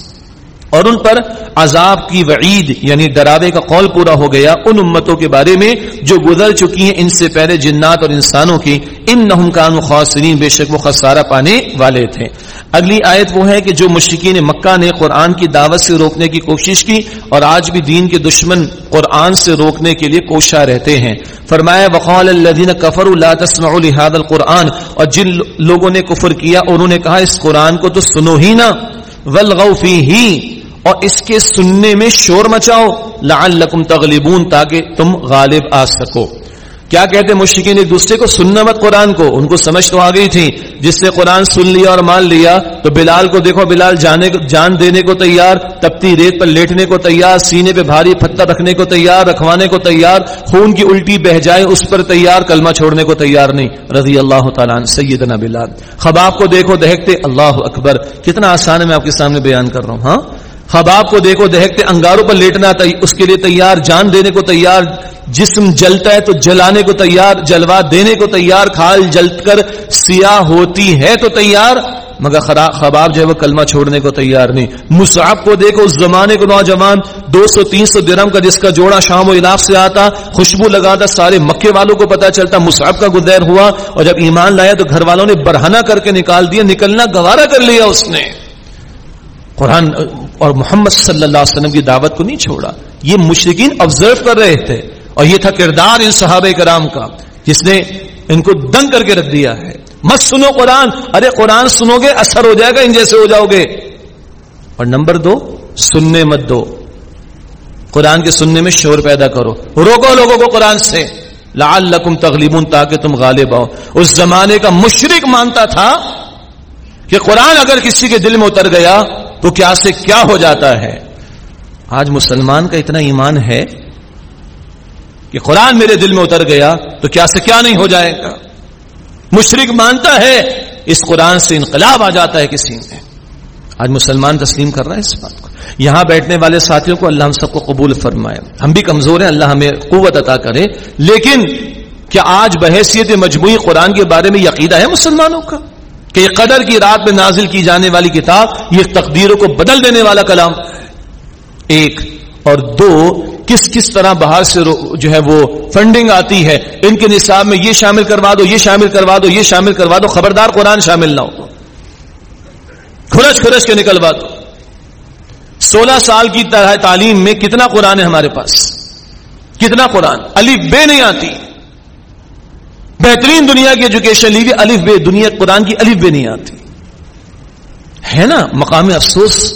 اور ان پر عذاب کی وعید یعنی ڈراوے کا قول پورا ہو گیا ان امتوں کے بارے میں جو گزر چکی ہیں ان سے پہلے جنات اور انسانوں کی۔ ان نہ خاصرین بے شک وہ خسارہ پانے والے تھے۔ اگلی آیت وہ ہے کہ جو مشرقین مکہ نے قرآن کی دعوت سے روکنے کی کوشش کی اور آج بھی دین کے دشمن قرآن سے روکنے کے لیے کوشاں رہتے ہیں۔ فرمایا، وقال الذين كفروا لا تسمعوا لهذا القرآن۔ اور جن لوگوں نے کفر کیا انہوں نے کہا، اس قرآن کو تو سنو ہی نہ۔ ولغوا فيه۔ اور اس کے سننے میں شور مچاؤ، لعلکم تغلبون تاکہ تم غالب آ سکو۔ کیا کہتے مشکین ایک دوسرے کو؟ سننا مت قرآن کو۔ ان کو سمجھ تو آ گئی تھی۔ جس سے قرآن سن لیا اور مان لیا، تو بلال کو دیکھو، بلال جانے جان دینے کو تیار، تپتی ریت پر لیٹنے کو تیار، سینے پہ بھاری پتھر رکھنے کو تیار، رکھوانے کو تیار، خون کی الٹی بہ جائے، اس پر تیار، کلمہ چھوڑنے کو تیار نہیں۔ رضی اللہ تعالیٰ سیدنا بلال۔ خباب کو دیکھو دہتے اللہ اکبر۔ کتنا آسان ہے، میں آپ کے سامنے بیان کر رہا ہوں۔ ہاں؟ خباب کو دیکھو دیکھتے انگاروں پر لیٹنا اس کے لیے تیار، جان دینے کو تیار، جسم جلتا ہے تو جلانے کو تیار، جلوا دینے کو تیار، کھال جل کر سیاہ ہوتی ہے تو تیار، مگر خباب جو ہے وہ کلمہ چھوڑنے کو تیار نہیں۔ مصعب کو دیکھو، اس زمانے کو نوجوان، دو سو، تین سو درم کا جس کا جوڑا شام و علاق سے آتا، خوشبو لگاتا، سارے مکے والوں کو پتا چلتا، مصعب کا گزیر ہوا، اور جب ایمان لایا تو گھر والوں نے برہنا کر کے نکال دیا، نکلنا گوارا کر لیا اس نے۔ قرآن اور محمد صلی اللہ علیہ وسلم کی دعوت کو نہیں چھوڑا۔ یہ مشرقین آبزرو کر رہے تھے اور یہ تھا کردار ان صحابہ کرام کا، جس نے ان کو دنگ کر کے رکھ دیا ہے۔ مت سنو قرآن، ارے قرآن سنو گے، اثر ہو جائے گا، ان جیسے ہو جاؤ گے۔ اور نمبر دو، سننے مت دو۔ قرآن کے سننے میں شور پیدا کرو۔ روکو لوگوں کو قرآن سے۔ لال لکم تغلیبون، تاکہ تم غالب آؤ۔ اس زمانے کا مشرق مانتا تھا کہ قرآن اگر کسی کے دل میں اتر گیا تو کیا سے کیا ہو جاتا ہے؟ آج مسلمان کا اتنا ایمان ہے کہ قرآن میرے دل میں اتر گیا، تو کیا سے کیا نہیں ہو جائے گا؟ مشرق مانتا ہے، اس قرآن سے انقلاب آ جاتا ہے کسی میں۔ آج مسلمان تسلیم کر رہا ہے اس بات کو۔ یہاں بیٹھنے والے ساتھیوں کو اللہ ہم سب کو قبول فرمائے۔ ہم بھی کمزور ہیں، اللہ ہمیں قوت عطا کرے۔ لیکن کیا آج بحیثیت مجموعی قرآن کے بارے میں یقیدہ ہے مسلمانوں کا؟ کہ قدر کی رات میں نازل کی جانے والی کتاب یہ تقدیروں کو بدل دینے والا کلام ایک اور دو کس کس طرح باہر سے جو ہے وہ فنڈنگ آتی ہے ان کے نصاب میں یہ شامل کروا دو، یہ شامل کروا دو، یہ شامل کروا دو، خبردار قرآن شامل نہ ہو۔ کھرچ کھرچ کے نکلوا دو۔ سولہ سال کی طرح تعلیم میں کتنا قرآن ہے ہمارے پاس؟ کتنا قرآن؟ علی بے نہیں آتی۔ بہترین دنیا کی ایجوکیشن لیجیے الف بے، دنیا قرآن کی الف بے نہیں آتی۔ ہے نا؟ مقام افسوس۔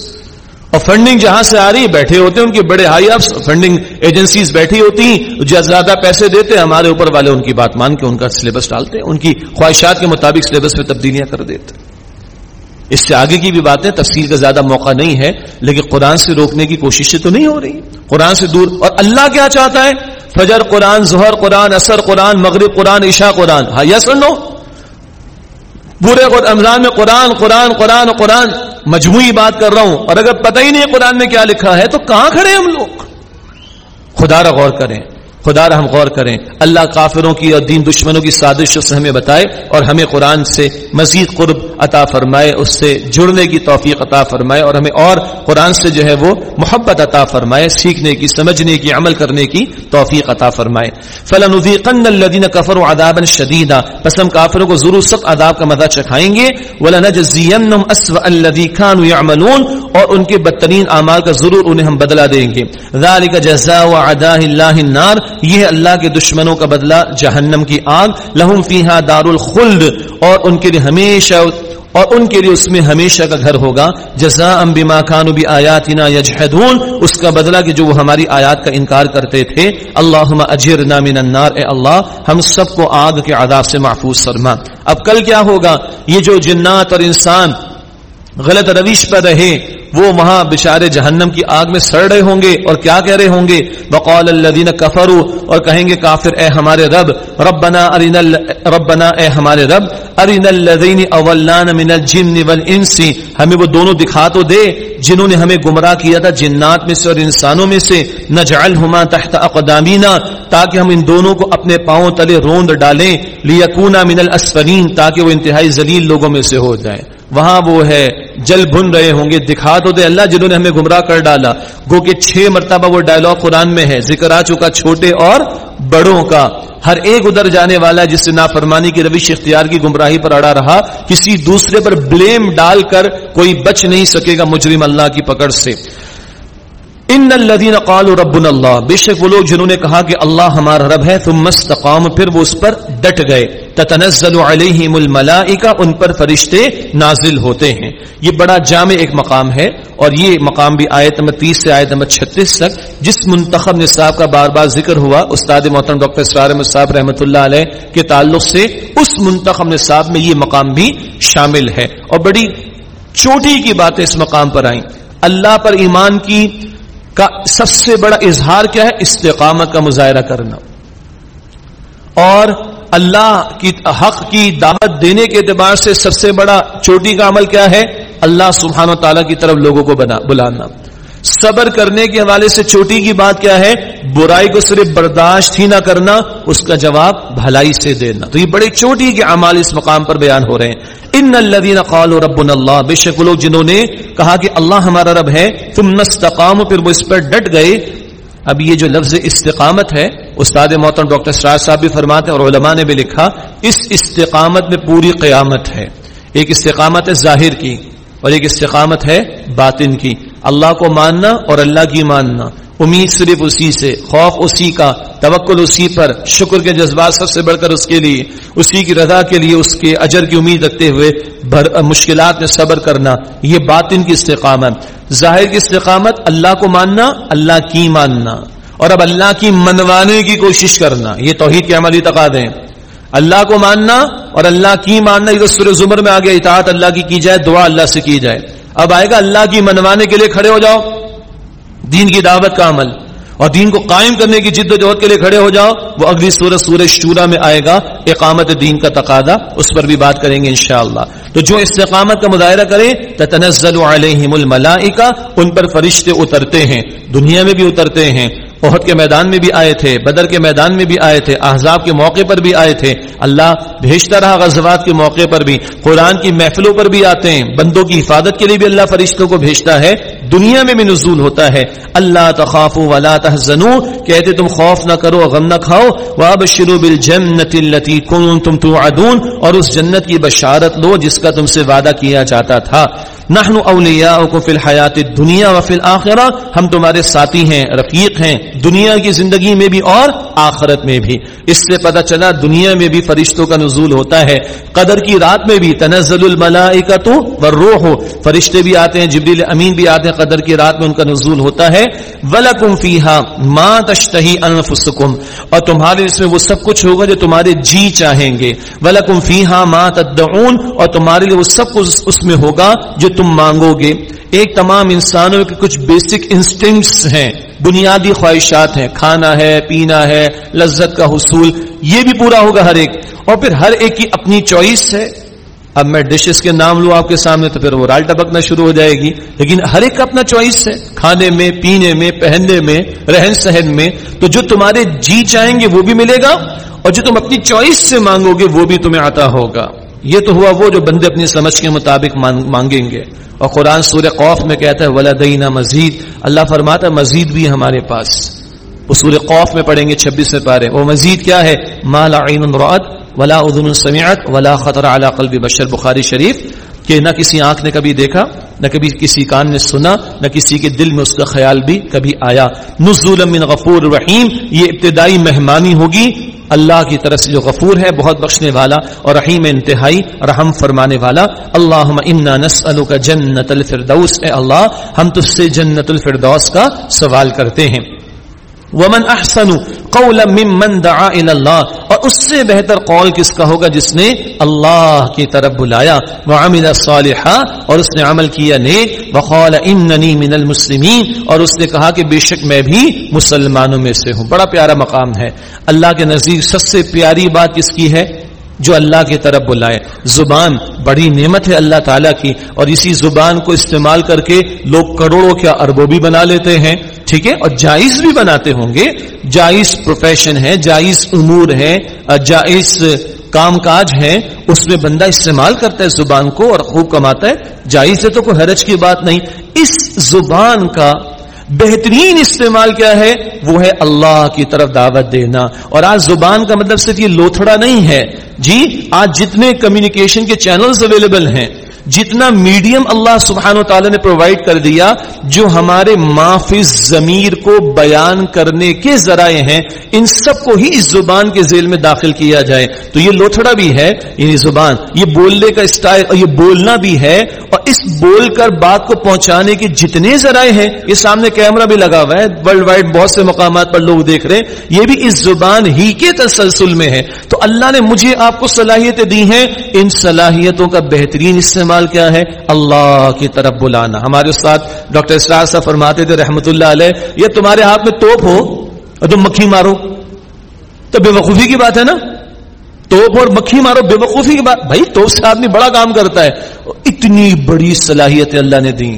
اور فنڈنگ جہاں سے آ رہی ہے بیٹھے ہوتے ہیں ان کے بڑے ہائی افس فنڈنگ ایجنسیز بیٹھی ہوتی ہیں، جو زیادہ پیسے دیتے ہیں، ہمارے اوپر والے ان کی بات مان کے ان کا سلیبس ڈالتے ہیں، ان کی خواہشات کے مطابق سلیبس میں تبدیلیاں کر دیتے اس سے آگے کی بھی باتیں تفصیل کا زیادہ موقع نہیں ہے، لیکن قرآن سے روکنے کی کوششیں تو نہیں ہو رہی۔ قرآن سے دور، اور اللہ کیا چاہتا ہے؟ فجر قرآن، ظہر قرآن اثر قرآن، مغرب قرآن، عشاء قرآن۔ ہاں یس نو پورے رمضان میں قرآن قرآن قرآن قرآن۔ مجموعی بات کر رہا ہوں۔ اور اگر پتہ ہی نہیں قرآن میں کیا لکھا ہے، تو کہاں کھڑے ہم لوگ؟ خدا را غور کریں۔ خدا ہم غور کریں، اللہ کافروں کی اور دین دشمنوں کی سازش سے ہمیں بتائے اور ہمیں قرآن سے مزید قرب عطا فرمائے، اس سے جڑنے کی توفیق عطا فرمائے اور ہمیں اور قرآن سے جو ہے وہ محبت عطا فرمائے، سیکھنے کی، سمجھنے کی، عمل کرنے کی توفیق عطا فرمائے۔ فلاں الدین کفر و اداب شدیدہ پسم کافروں کو ضرور سخت اداب کا مزہ چکھائیں گے۔ اور ان کے بدترین اعمال کا ضرور انہیں ہم بدلا دیں گے۔ ذالک جزاء عداء اللہ النار۔ یہ اللہ کے دشمنوں کا بدلہ، جہنم کی آگ۔ لہم فیہا دار الخلد اور ان کے لیے ہمیشہ، اور ان کے لیے اس میں ہمیشہ کا گھر ہوگا۔ جزا ام بما کانوا بیااتنا یجحدون۔ اس کا بدلہ کہ جو وہ ہماری آیات کا انکار کرتے تھے۔ اللہم اجرنا من النار، اے اللہ، ہم سب کو آگ کے عذاب سے محفوظ فرما۔ اب کل کیا ہوگا؟ یہ جو جنات اور انسان غلط رویش پر رہے، وہ وہاں بشار جہنم کی آگ میں سڑ رہے ہوں گے اور کیا کہہ رہے ہوں گے؟ بقول الذین کفروا، اور کہیں گے کافر، اے ہمارے رب، ربنا ارنا ربنا، اے ہمارے رب، ارنا الذین اولان من الجن والانس۔ ہمیں وہ دونوں دکھا تو دے جنہوں نے ہمیں گمراہ کیا تھا جنات میں سے اور انسانوں میں سے۔ نجعلهما تحت اقدامنا، تاکہ ہم ان دونوں کو اپنے پاؤں تلے روند ڈالیں۔ لیکونا من الاسفلین، تاکہ وہ انتہائی ذلیل لوگوں میں سے ہو جائیں۔ وہاں وہ ہے، جل بھن رہے ہوں گے، دکھا تو دے اللہ جنہوں نے ہمیں گمراہ کر ڈالا۔ گو کہ چھ مرتبہ وہ ڈائلگ قرآن میں ہے، ذکر آ چکا چھوٹے اور بڑوں کا۔ ہر ایک ادھر جانے والا جس سے نافرمانی کی روش اختیار کی گمراہی پر اڑا رہا، کسی دوسرے پر بلیم ڈال کر کوئی بچ نہیں سکے گا مجرم اللہ کی پکڑ سے۔ ان الذين قالوا ربنا اللہ، بے شک وہ لوگ جنہوں نے کہا کہ اللہ ہمارا رب ہے، ثم استقام پھر وہ اس پر ڈٹ گئے۔ تتنزل علیہم الملائکہ، ان پر فرشتے نازل ہوتے ہیں۔ یہ بڑا جامع ایک مقام ہے اور یہ مقام بھی آیت نمبر 30 سے آیت نمبر 36 تک، جس منتخب نصاب کا بار بار ذکر ہوا، استاد محترم ڈاکٹر اسرار مصعب رحمۃ اللہ علیہ کے تعلق سے اس منتخب نصاب میں یہ مقام بھی شامل ہے۔ اور بڑی چوٹی کی باتیں اس مقام پر آئیں۔ اللہ پر ایمان کی کا سب سے بڑا اظہار کیا ہے؟ استقامت کا مظاہرہ کرنا۔ اور اللہ کی حق کی دعوت دینے کے اعتبار سے سب سے بڑا چوٹی کا عمل کیا ہے؟ اللہ سبحانہ و تعالیٰ کی طرف لوگوں کو بنا بلانا۔ صبر کرنے کے حوالے سے چوٹی کی بات کیا ہے؟ برائی کو صرف برداشت ہی نہ کرنا، اس کا جواب بھلائی سے دینا۔ تو یہ بڑی چوٹی کے اعمال اس مقام پر بیان ہو رہے ہیں۔ ان الذين قالوا ربنا اللہ، بے شک لوگ جنہوں نے کہا کہ اللہ ہمارا رب ہے تم نستقام پھر وہ اس پر ڈٹ گئے۔ اب یہ جو لفظ استقامت ہے، استاد محترم ڈاکٹر سراج صاحب بھی فرماتے ہیں اور علماء نے بھی لکھا، اس استقامت میں پوری قیامت ہے۔ ایک استقامت ہے ظاہر کی اور ایک استقامت ہے باطن کی۔ اللہ کو ماننا اور اللہ کی ماننا۔ امید صرف اسی سے، خوف اسی کا، توکل اسی پر، شکر کے جذبات سب سے بڑھ کر اس کے لیے، اسی کی رضا کے لیے اس کے اجر کی امید رکھتے ہوئے مشکلات میں صبر کرنا، یہ باطن کی استقامت۔ ظاہر کی استقامت اللہ کو ماننا، اللہ کی ماننا۔ اور اب اللہ کی منوانے کی کوشش کرنا، یہ توحید کے عملی تقاضے ہیں۔ اللہ کو ماننا اور اللہ کی ماننا، یہ تو سر زمر میں آگے اطاعت اللہ کی کی جائے، دعا اللہ سے کی جائے۔ اب آئے گا اللہ کی منوانے کے لیے کھڑے ہو جاؤ۔ دین کی دعوت کا عمل اور دین کو قائم کرنے کی جد و جہد کے لیے کھڑے ہو جاؤ، وہ اگلی سورج سورج شورا میں آئے گا، اقامت دین کا تقاضا، اس پر بھی بات کریں گے انشاءاللہ۔ تو جو استقامت کا مظاہرہ کرے تنزل علیہم الملائکہ، ان پر فرشتے اترتے ہیں، دنیا میں بھی اترتے ہیں۔ عہد کے میدان میں بھی آئے تھے، بدر کے میدان میں بھی آئے تھے، احزاب کے موقع پر بھی آئے تھے۔ اللہ بھیجتا رہا غزوات کے موقع پر بھی۔ قرآن کی محفلوں پر بھی آتے ہیں، بندوں کی حفاظت کے لیے بھی اللہ فرشتوں کو بھیجتا ہے۔ دنیا میں بھی نزول ہوتا ہے۔ اللہ تخاف ولا تحزنوا کہتے تم خوف نہ کرو، غم نہ کھاؤ۔ وابشروا بالجنت التي كنتم توعدون، اور اس جنت کی بشارت لو جس کا تم سے وعدہ کیا جاتا تھا۔ نحن اولیاؤکم فی الحیات الدنیا وفی الاخرہ، ہم تمہارے ساتھی ہیں، رفیق ہیں، دنیا کی زندگی میں بھی اور آخرت میں بھی۔ اس سے پتہ چلا دنیا میں بھی فرشتوں کا نزول ہوتا ہے۔ قدر کی رات میں بھی تنزل الملائکۃ والروح۔ فرشتے بھی آتے ہیں، جبریل امین بھی آتے ہیں، قدر کی رات میں ان کا نزول ہوتا ہے۔ ولکم فیہا ما تشتہی انفسکم۔ اور تمہارے اس میں وہ سب کچھ ہوگا جو تمہارے جی چاہیں گے۔ ولکم فیہا ما تدعون۔ اور تمہارے لیے وہ سب کچھ اس میں ہوگا جو تم مانگو گے۔ ایک تمام انسانوں کے کچھ بیسک انسٹنگس ہیں۔ بنیادی خواہشات ہیں۔ کھانا ہے، پینا ہے، لذت کا حصول، یہ بھی پورا ہوگا ہر ایک۔ اور پھر ہر ایک کی اپنی چوائس ہے۔ اب میں ڈشز کے نام لوں آپ کے سامنے تو پھر وہ رال ٹپکنا شروع ہو جائے گی۔ لیکن ہر ایک کا اپنا چوائس ہے۔ کھانے میں، پینے میں، پہننے میں، رہن سہن میں۔ تو جو تمہارے جی چاہیں گے وہ بھی ملے گا۔ اور جو تم اپنی چوائس سے مانگو گے وہ بھی تمہیں آتا ہوگا۔ یہ تو ہوا وہ جو بندے اپنی سمجھ کے مطابق مانگیں گے۔ اور قرآن سور قوف میں کہتا ہے ولادینہ مزید اللہ فرماتا ہے، مزید بھی ہمارے پاس۔ وہ سور قوف میں پڑھیں گے چھبیس میں پارے وہ مزید کیا ہے؟ مالا عین رعد ولا ادن سمیعت ولا خطر علی قلب بشر بخاری شریف کہ نہ کسی آنکھ نے کبھی دیکھا، نہ کبھی کسی کان نے سنا، نہ کسی کے دل میں اس کا خیال بھی کبھی آیا۔ نزول من غفور رحیم یہ ابتدائی مہمانی ہوگی۔ اللہ کی طرف سے جو غفور ہے، بہت بخشنے والا اور رحیم انتہائی، رحم فرمانے والا۔ اللہ انا نسألک جنت الفردوس۔ اے اللہ، ہم تجھ سے جنت الفردوس کا سوال کرتے ہیں۔ ومن احسن قولا ممن دعا الى اللہ اور اس سے بہتر قول کس کا ہوگا جس نے اللہ کی طرف بلایا؟ وعمل صالحا اور اس نے عمل کیا نیک؟ وقال اننی من المسلمین اور اس نے کہا کہ بے شک میں بھی مسلمانوں میں سے ہوں۔ بڑا پیارا مقام ہے۔ اللہ کے نزدیک سب سے پیاری بات کس کی ہے؟ جو اللہ کی طرف بلائے۔ زبان بڑی نعمت ہے اللہ تعالیٰ کی اور اسی زبان کو استعمال کر کے لوگ کروڑوں کیا اربوں بھی بنا لیتے ہیں۔ ٹھیک ہے؟ اور جائز بھی بناتے ہوں گے۔ جائز پروفیشن ہے، جائز امور ہے، جائز کام کاج ہے، اس میں بندہ استعمال کرتا ہے زبان کو اور خوب کماتا ہے۔ جائز ہے تو کوئی حرج کی بات نہیں۔ اس زبان کا بہترین استعمال کیا ہے؟ وہ ہے اللہ کی طرف دعوت دینا۔ اور آج زبان کا مطلب صرف یہ لوتھڑا نہیں ہے۔ جی آج جتنے کمیونیکیشن کے چینلز اویلیبل ہیں جتنا میڈیم اللہ سبحانہ و تعالی نے پرووائڈ کر دیا، جو ہمارے معافی ضمیر کو بیان کرنے کے ذرائع ہیں، ان سب کو ہی اس زبان کے ذیل میں داخل کیا جائے۔ تو یہ لوتھڑا بھی ہے یعنی زبان، یہ بولنے کا اسٹائل اور یہ بولنا بھی ہے، اور اس بول کر بات کو پہنچانے کے جتنے ذرائع ہیں، یہ سامنے کیمرہ بھی لگا ہوا ہے۔ ورلڈ وائڈ بہت سے مقامات پر لوگ دیکھ رہے ہیں۔ یہ بھی اس زبان ہی کے تسلسل میں ہے۔ تو اللہ نے مجھے آپ کو صلاحیتیں دی ہیں۔ ان صلاحیتوں کا بہترین استعمال کیا ہے؟ اللہ کی طرف بلانا۔ ہمارے استاد ڈاکٹر اسرار صاحب فرماتے تھے رحمت اللہ علیہ، یہ تمہارے ہاتھ میں توپ ہو اور تم مکھی مارو۔ تو بے وقوفی کی بات ہے نا؟ توپ اور مکھی مارو، بے وقوفی کی بات۔ بھائی، توپ سے آدمی بڑا کام کرتا ہے۔ اتنی بڑی صلاحیت اللہ نے دی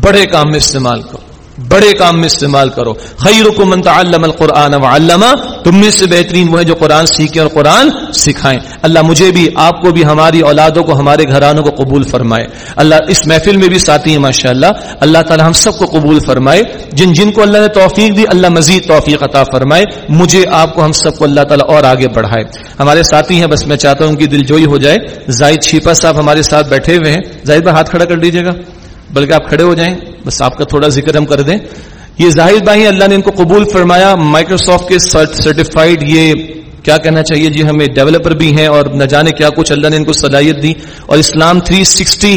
بڑے کام میں استعمال کرو۔ بڑے کام میں استعمال کرو. خیرکم من تعلم القرآن وعلم تم میں سے بہترین وہ ہے جو قرآن سیکھیں اور قرآن سکھائیں. اللہ مجھے بھی، آپ کو بھی، ہماری اولادوں کو، ہمارے گھرانوں کو قبول فرمائے. اللہ اس محفل میں بھی ساتھی ہیں، ماشاءاللہ. اللہ تعالی ہم سب کو قبول فرمائے. جن جن کو اللہ نے توفیق دی، اللہ مزید توفیق عطا فرمائے. مجھے، آپ کو، ہم سب کو اللہ تعالی اور آگے بڑھائے. ہمارے ساتھی ہیں، بس میں چاہتا ہوں کہ دل جوئی ہو جائے. زائد چھیپا صاحب ہمارے ساتھ بیٹھے ہوئے ہیں. زائد بھائی، ہاتھ کھڑا کر لیجیے گا. بلکہ آپ کھڑے ہو جائیں، بس آپ کا تھوڑا ذکر ہم کر دیں۔ یہ ظاہر بھائی اللہ نے ان کو قبول فرمایا۔ مائکروسافٹ کے سرٹیفائڈ یہ کیا کہنا چاہیے؟ جی ہمیں ڈیولپر بھی ہیں اور نہ جانے کیا کچھ اللہ نے ان کو صلاحیت دی۔ اور اسلام 360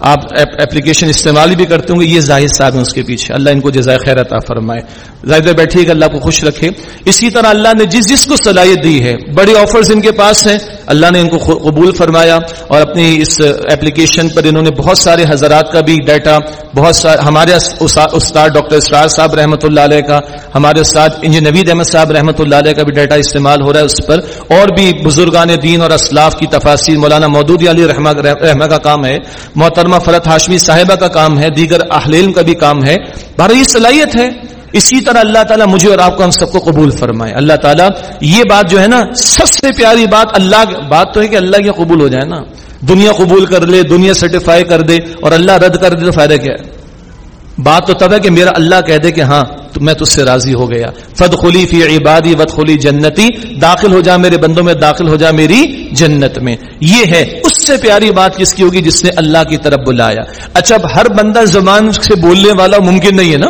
آپ اپلیکیشن استعمال بھی کرتے ہوں گے، یہ ظاہر صاحب ہیں اس کے پیچھے۔ اللہ ان کو جزائے خیر عطا فرمائے۔ ظاہر بیٹھیے گا، اللہ کو خوش رکھے۔ اسی طرح اللہ نے جس جس کو صلاحیت دی ہے، بڑے آفرز ان کے پاس ہیں۔ اللہ نے ان کو قبول فرمایا اور اپنی اس اپلیکیشن پر انہوں نے بہت سارے حضرات کا بھی ڈیٹا بہت سارے ہمارے استاد ڈاکٹر اسرار صاحب رحمۃ اللہ علیہ کا، ہمارے استاد انجین نوید احمد صاحب رحمۃ اللہ علیہ کا بھی ڈیٹا استعمال ہو رہا ہے اس پر۔ اور بھی بزرگان دین اور اسلاف کی تفاصیر مولانا مودودی علی رحمہ کا کام ہے۔ محترمہ فرت ہاشمی صاحبہ کا کام ہے، دیگر اہل کا بھی کام ہے۔ بھارت یہ صلاحیت ہے۔ اسی طرح اللہ تعالیٰ مجھے اور آپ کو ہم سب کو قبول فرمائے۔ اللہ تعالیٰ یہ بات جو ہے نا، سب سے پیاری بات اللہ بات تو ہے کہ اللہ کے قبول ہو جائے نا۔ دنیا قبول کر لے، دنیا سرٹیفائی کر دے اور اللہ رد کر دے تو فائدہ کیا ہے؟ بات تو تب ہے کہ میرا اللہ کہہ دے کہ ہاں تو میں تجھ سے راضی ہو گیا۔ فد خلی فی عبادی ود خلی جنتی داخل ہو جا میرے بندوں میں، داخل ہو جا میری جنت میں۔ یہ ہے اس سے پیاری بات کس کی ہوگی جس نے اللہ کی طرف بلایا۔ اچھا اب ہر بندہ زبان سے بولنے والا ممکن نہیں ہے نا؟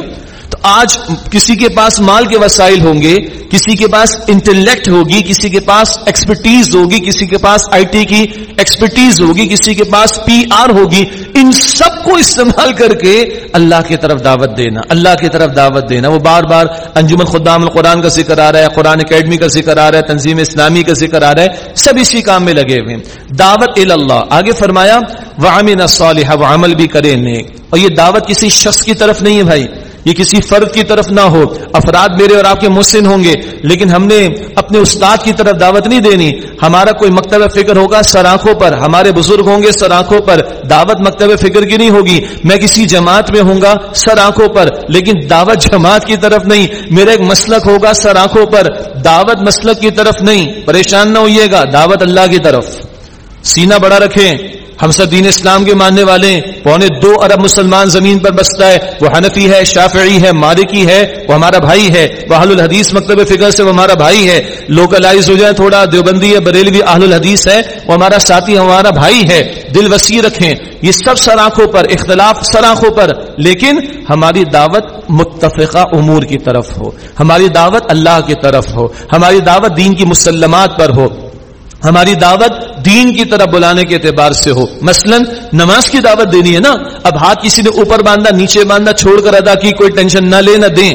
آج کسی کے پاس مال کے وسائل ہوں گے، کسی کے پاس انٹلیکٹ ہوگی، کسی کے پاس ایکسپرٹیز ہوگی، کسی کے پاس آئی ٹی کی ایکسپرٹیز ہوگی، کسی کے پاس پی آر ہوگی، ان سب کو استعمال کر کے اللہ کی طرف دعوت دینا، اللہ کی طرف دعوت دینا۔ وہ بار بار انجمن خدام القرآن کا ذکر آ رہا ہے، قرآن اکیڈمی کا ذکر آ رہا ہے، تنظیم اسلامی کا ذکر آ رہا ہے، سب اسی کام میں لگے ہوئے دعوت اللہ۔ آگے فرمایا وہ امین صالحہ وہ عمل بھی کرے نیک۔ اور یہ دعوت کسی شخص کی طرف نہیں ہے بھائی۔ یہ کسی فرد کی طرف نہ ہو۔ افراد میرے اور آپ کے محسن ہوں گے، لیکن ہم نے اپنے استاد کی طرف دعوت نہیں دینی۔ ہمارا کوئی مکتب فکر ہوگا سر آنکھوں پر، ہمارے بزرگ ہوں گے سر آنکھوں پر۔ دعوت مکتب فکر کی نہیں ہوگی۔ میں کسی جماعت میں ہوں گا سر آنکھوں پر، لیکن دعوت جماعت کی طرف نہیں۔ میرا ایک مسلک ہوگا سر آنکھوں پر۔ دعوت مسلک کی طرف نہیں۔ پریشان نہ ہوئیے گا، دعوت اللہ کی طرف۔ سینہ بڑا رکھیں۔ ہم سب دین اسلام کے ماننے والے ہیں۔ پونے دو ارب مسلمان زمین پر بستا ہے۔ وہ حنفی ہے، شافعی ہے، مالکی ہے، وہ ہمارا بھائی ہے۔ وہ اہل الحدیث مکتب فکر سے وہ ہمارا بھائی ہے۔ لوکلائز ہو جائے تھوڑا، دیوبندی ہے، بریلوی اہل الحدیث ہے۔ وہ ہمارا ساتھی، ہمارا بھائی ہے۔ دل وسیع رکھیں۔ یہ سب سراخوں پر، اختلاف سراخوں پر۔ لیکن ہماری دعوت متفقہ امور کی طرف ہو۔ ہماری دعوت اللہ کی طرف ہو۔ ہماری دعوت دین کی مسلمات پر ہو۔ ہماری دعوت دین کی طرف بلانے کے اعتبار سے ہو۔ مثلا نماز کی دعوت دینی ہے نا، اب ہاتھ کسی نے اوپر باندھا، نیچے باندھا، چھوڑ کر ادا کی، کوئی ٹینشن نہ لے، نہ دیں۔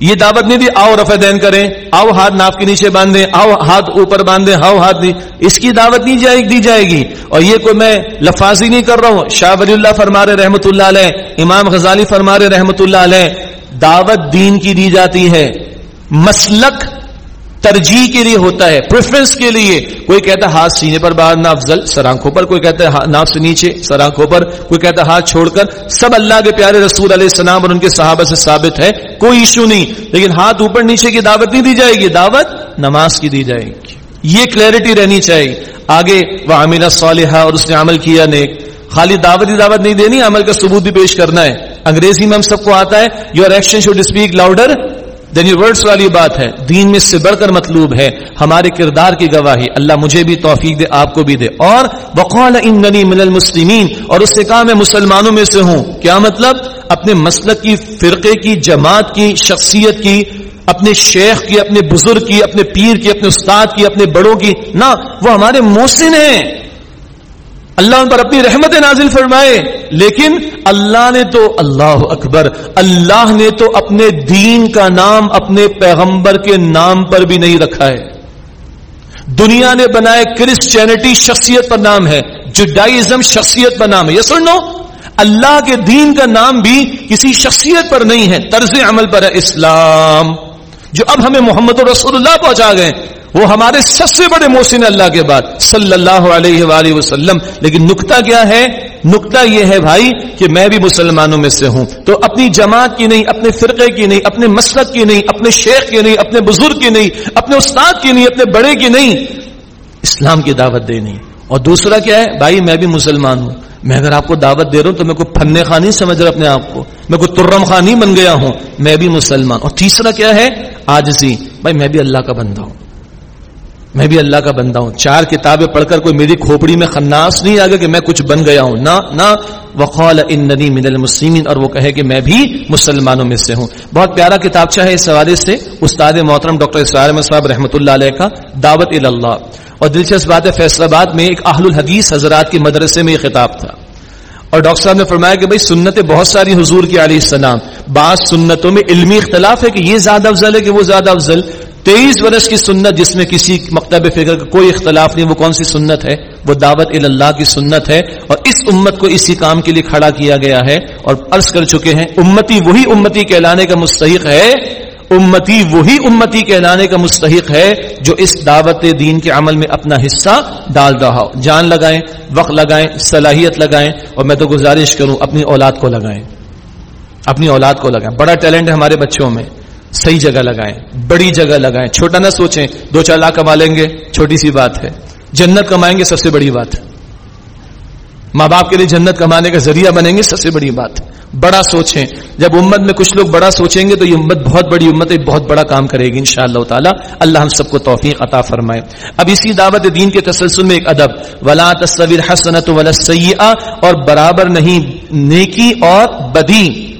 یہ دعوت نہیں دی آؤ رفع دین کریں، آؤ ہاتھ ناف کے نیچے باندھیں، آؤ ہاتھ اوپر باندھیں آؤ ہاتھ دی اس کی دعوت نہیں جائے، دی جائے گی۔ اور یہ کوئی میں لفاظی نہیں کر رہا ہوں۔ شاہ ولی اللہ فرمارے رحمت اللہ علیہ، امام غزالی فرمارے رحمت اللہ علیہ، دعوت دین کی دی جاتی ہے۔ مسلک ترجیح کے لیے ہوتا ہے پریفرنس کے لیے۔ کوئی کہتا ہے، ہاتھ سینے پر باہر نہ افضل سرانکھوں پر۔ کوئی کہتا ہے ہاں، ناف سے نیچے سرانکھوں پر۔ کوئی کہتا ہے، ہاتھ چھوڑ کر۔ سب اللہ کے پیارے رسول علیہ السلام اور ان کے صحابہ سے ثابت ہے، کوئی ایشو نہیں۔ لیکن ہاتھ اوپر نیچے کی دعوت نہیں دی جائے گی۔ دعوت نماز کی دی جائے گی۔ یہ کلیئرٹی رہنی چاہیے۔ آگے وہ عاملہ صالحہ اور اس نے عمل کیا نیک۔ خالی دعوت ہی دعوت نہیں دینی، عمل کا ثبوت بھی پیش کرنا ہے۔ انگریزی میں ہم سب کو آتا ہے your action should speak louder than words والی بات ہے دین میں سے بڑھ کر مطلوب ہے ہمارے کردار کی گواہی اللہ مجھے بھی توفیق دے آپ کو بھی دے اور وقال اننی من المسلمین اور اس سے کہا میں مسلمانوں میں سے ہوں کیا مطلب اپنے مسلک کی فرقے کی جماعت کی شخصیت کی اپنے شیخ کی، اپنے بزرگ کی، اپنے پیر کی، اپنے استاد کی، اپنے بڑوں کی. نہ، وہ ہمارے محسن ہیں. اللہ ان پر اپنی رحمت نازل فرمائے. لیکن اللہ نے تو اللہ اکبر، اللہ نے تو اپنے دین کا نام اپنے پیغمبر کے نام پر بھی نہیں رکھا ہے۔ دنیا نے بنائے کرسچینٹی شخصیت پر نام ہے جڈائزم شخصیت پر نام ہے۔ یہ سنو اللہ کے دین کا نام بھی کسی شخصیت پر نہیں ہے، طرز عمل پر ہے۔ اسلام، جو اب ہمیں محمد رسول اللہ پہنچا گئے وہ ہمارے سب سے بڑے محسن اللہ کے بعد، صلی اللہ علیہ وآلہ وسلم۔ لیکن نکتہ کیا ہے؟ نکتہ یہ ہے بھائی کہ میں بھی مسلمانوں میں سے ہوں۔ تو اپنی جماعت کی نہیں، اپنے فرقے کی نہیں، اپنے مسلک کی نہیں، اپنے شیخ کی نہیں، اپنے بزرگ کی نہیں، اپنے استاد کی نہیں، اپنے بڑے کی نہیں۔ اسلام کی دعوت دینی اور دوسرا کیا ہے؟ بھائی میں بھی مسلمان ہوں۔ میں اگر آپ کو دعوت دے رہا ہوں تو میں کوئی پھنے خان نہیں سمجھ رہا اپنے آپ کو۔ میں کوئی ترم خان نہیں بن گیا ہوں۔ میں بھی مسلمان۔ اور تیسرا کیا ہے؟ آجزی۔ بھائی میں بھی اللہ کا بندہ ہوں۔ میں بھی اللہ کا بندہ ہوں۔ چار کتابیں پڑھ کر کوئی میری کھوپڑی میں خناس نہیں آ گیا کہ میں کچھ بن گیا ہوں۔ نہ نہ۔ وقال اننی من المسلمین، اور وہ کہے کہ میں بھی مسلمانوں میں سے ہوں۔ بہت پیارا کتابچہ ہے اس حوالے سے۔ استاد محترم ڈاکٹر اسرار صاحب رحمۃ اللہ علیہ کا دعوت اللہ۔ اور دلچسپ بات ہے، فیصلہ آباد میں ایک اہل الحدیث حضرات کے مدرسے میں یہ خطاب تھا۔ اور ڈاکٹر صاحب نے فرمایا کہ بھائی سنتیں بہت ساری حضور کی علیہ السلام۔ بعض سنتوں میں علمی اختلاف ہے کہ یہ زیادہ افضل ہے کہ وہ زیادہ افضل۔ تیئیس برس کی سنت جس میں کسی مکتب فکر کا کوئی اختلاف نہیں، وہ کون سی سنت ہے؟ وہ دعوت اللہ کی سنت ہے اور اس امت کو اسی کام کے لیے کھڑا کیا گیا ہے اور عرض کر چکے ہیں، امتی وہی امتی کہلانے کا مستحق ہے، امتی وہی امتی کہلانے کا مستحق ہے جو اس دعوت دین کے عمل میں اپنا حصہ ڈال رہا ہو۔ جان لگائیں، وقت لگائیں، صلاحیت لگائیں اور میں تو گزارش کروں، اپنی اولاد کو لگائیں۔ اپنی اولاد کو لگائیں۔ بڑا ٹیلنٹ ہے ہمارے بچوں میں۔ صحیح جگہ لگائیں، بڑی جگہ لگائیں۔ چھوٹا نہ سوچیں، دو چار لاکھ کما لیں گے، چھوٹی سی بات ہے۔ جنت کمائیں گے سب سے بڑی بات ماں باپ کے لیے جنت کمانے کا ذریعہ بنیں گے سب سے بڑی بات۔ بڑا سوچیں۔ جب امت میں کچھ لوگ بڑا سوچیں گے تو یہ امت بہت بڑی امت ہے، بہت بڑا کام کرے گی ان اللہ تعالیٰ۔ اللہ ہم سب کو توفیق عطا فرمائے۔ اب اسی دعوت دین کے تسلسل میں ایک ادب، ولا تصویر حسنت ولا سیاح اور برابر نہیں، نیکی اور بدی۔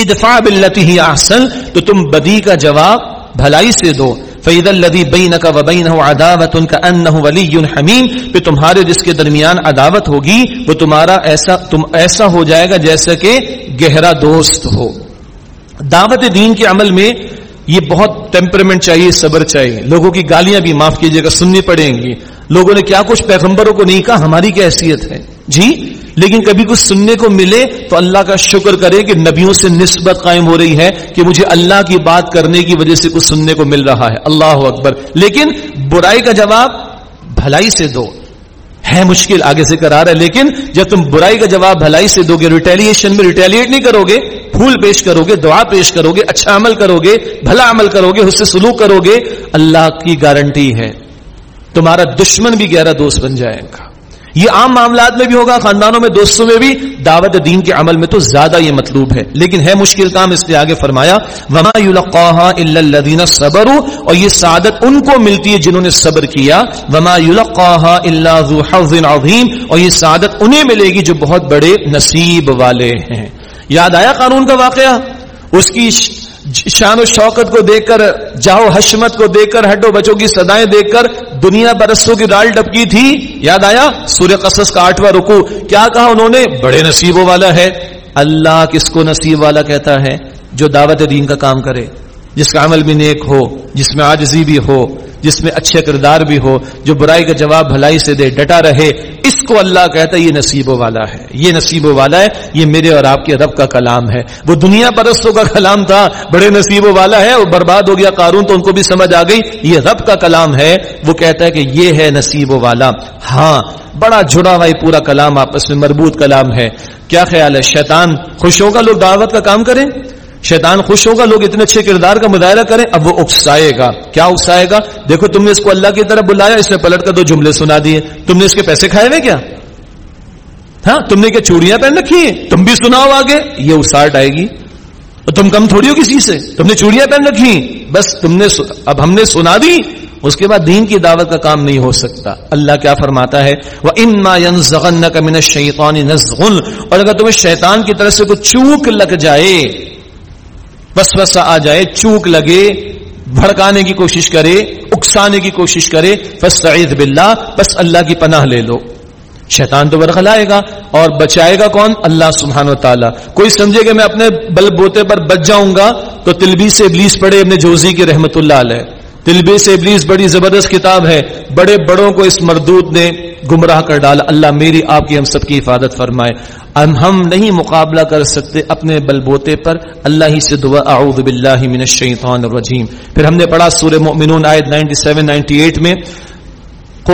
ادفا بلتی ہی احسن، تو تم بدی کا جواب بھلائی سے دو۔ فعید الدی بین کا وبین عداوت ان کا ان ولی حمیم پھر تمہارے جس کے درمیان عداوت ہوگی، وہ تمہارا ایسا، تم ایسا ہو جائے گا جیسا کہ گہرا دوست ہو۔ دعوت دین کے عمل میں یہ بہت ٹیمپرمنٹ چاہیے، صبر چاہیے۔ لوگوں کی گالیاں بھی معاف کیجیے گا سننی پڑیں گی۔ لوگوں نے کیا کچھ پیغمبروں کو نہیں کہا؟ ہماری کیا حیثیت ہے؟ جی؟ لیکن کبھی کچھ سننے کو ملے تو اللہ کا شکر کرے کہ نبیوں سے نسبت قائم ہو رہی ہے کہ مجھے اللہ کی بات کرنے کی وجہ سے کچھ سننے کو مل رہا ہے۔ اللہ اکبر۔ لیکن برائی کا جواب بھلائی سے دو۔ ہے مشکل آگے سے کرا رہا ہے، لیکن جب تم برائی کا جواب بھلائی سے دو گے ریٹیلیشن میں ریٹیلیٹ نہیں کرو گے، پھول پیش کرو گے، دعا پیش کرو گے اچھا عمل کرو گے، بھلا عمل کرو گے، اس سے سلوک کرو گے، اللہ کی گارنٹی ہے۔ تمہارا دشمن بھی گہرا دوست بن جائے گا۔ یہ عام معاملات میں بھی ہوگا، خاندانوں میں، دوستوں میں بھی۔ دعوت دین کے عمل میں تو زیادہ یہ مطلوب ہے۔ لیکن ہے مشکل کام، اس لیے آگے فرمایا، وما الا الذين صبروا۔ اور یہ سعادت ان کو ملتی ہے جنہوں نے صبر کیا۔ وما الا ذو حظ عظیم اور یہ سعادت انہیں ملے گی جو بہت بڑے نصیب والے ہیں۔ یاد آیا قانون کا واقعہ؟ اس کی شان و شوکت کو دیکھ کر، جاؤ حشمت کو دیکھ کر ہڈو بچوں کی سدائیں دیکھ کر، دنیا برسوں کی ڈال ڈپکی تھی۔ یاد آیا؟ سورہ قصص کا آٹھواں رکو کیا کہا انہوں نے؟ بڑے نصیبوں والا ہے۔ اللہ کس کو نصیب والا کہتا ہے؟ جو دعوت دین کا کام کرے۔ جس کا عمل بھی نیک ہو، جس میں آجزی بھی ہو، جس میں اچھے کردار بھی ہو، جو برائی کا جواب بھلائی سے دے، ڈٹا رہے، اس کو اللہ کہتا ہے، یہ نصیبوں والا ہے۔ یہ نصیبوں والا ہے، یہ میرے اور آپ کے رب کا کلام ہے۔ وہ دنیا پرستوں کا کلام تھا، بڑے نصیبوں والا ہے وہ برباد ہو گیا قارون تو ان کو بھی سمجھ آ گئی، یہ رب کا کلام ہے۔ وہ کہتا ہے کہ یہ ہے نصیبوں والا۔ ہاں بڑا جڑا ہوا یہ پورا کلام آپس میں مربوط کلام ہے۔ کیا خیال ہے؟ شیطان خوش ہوگا لوگ دعوت کا کام کریں؟ شیطان خوش ہوگا، لوگ اتنے اچھے کردار کا مظاہرہ کریں، اب وہ اکسائے گا۔ کیا اکسائے گا؟ دیکھو، تم نے اس کو اللہ کی طرف بلایا، اس نے پلٹ کر دو جملے سنا دیے۔ تم نے اس کے پیسے کھائے ہوئے کیا؟ ہاں تم نے کیا چوڑیاں پہن رکھی ہیں؟ تم بھی سناؤ آگے، یہ اسارٹ آئے گی۔ تم کم تھوڑی ہو کسی سے؟ تم نے چوڑیاں پہن رکھی بس تم نے اب ہم نے سنا دی۔ اس کے بعد دین کی دعوت کا کام نہیں ہو سکتا۔ اللہ کیا فرماتا ہے؟ وہ ان کا من اور اگر تمہیں شیطان کی طرف سے کوئی چوک لگ جائے بس بس آ جائے، چوک لگے، بھڑکانے کی کوشش کرے، اکسانے کی کوشش کرے بس سعید باللہ، بس اللہ کی پناہ لے لو۔ شیطان تو برخلائے گا اور بچائے گا کون؟ اللہ سبحان و تعالیٰ کوئی سمجھے کہ میں اپنے بل بوتے پر بچ جاؤں گا، تو تلبی سے ابلیس پڑے اپنے جوزی کی رحمت اللہ علیہ۔ تلبی سے ابلیس بڑی زبردست کتاب ہے۔ بڑے بڑوں کو اس مردود نے گمراہ کر ڈالا اللہ میری آپ کی ہم سب کی حفاظت فرمائے۔ ہم نہیں مقابلہ کر سکتے اپنے بل بوتے پر، اللہ ہی سے دعا، اعوذ باللہ من الشیطان الرجیم۔ پھر ہم نے پڑھا سورہ مؤمنون آیت 97 98 میں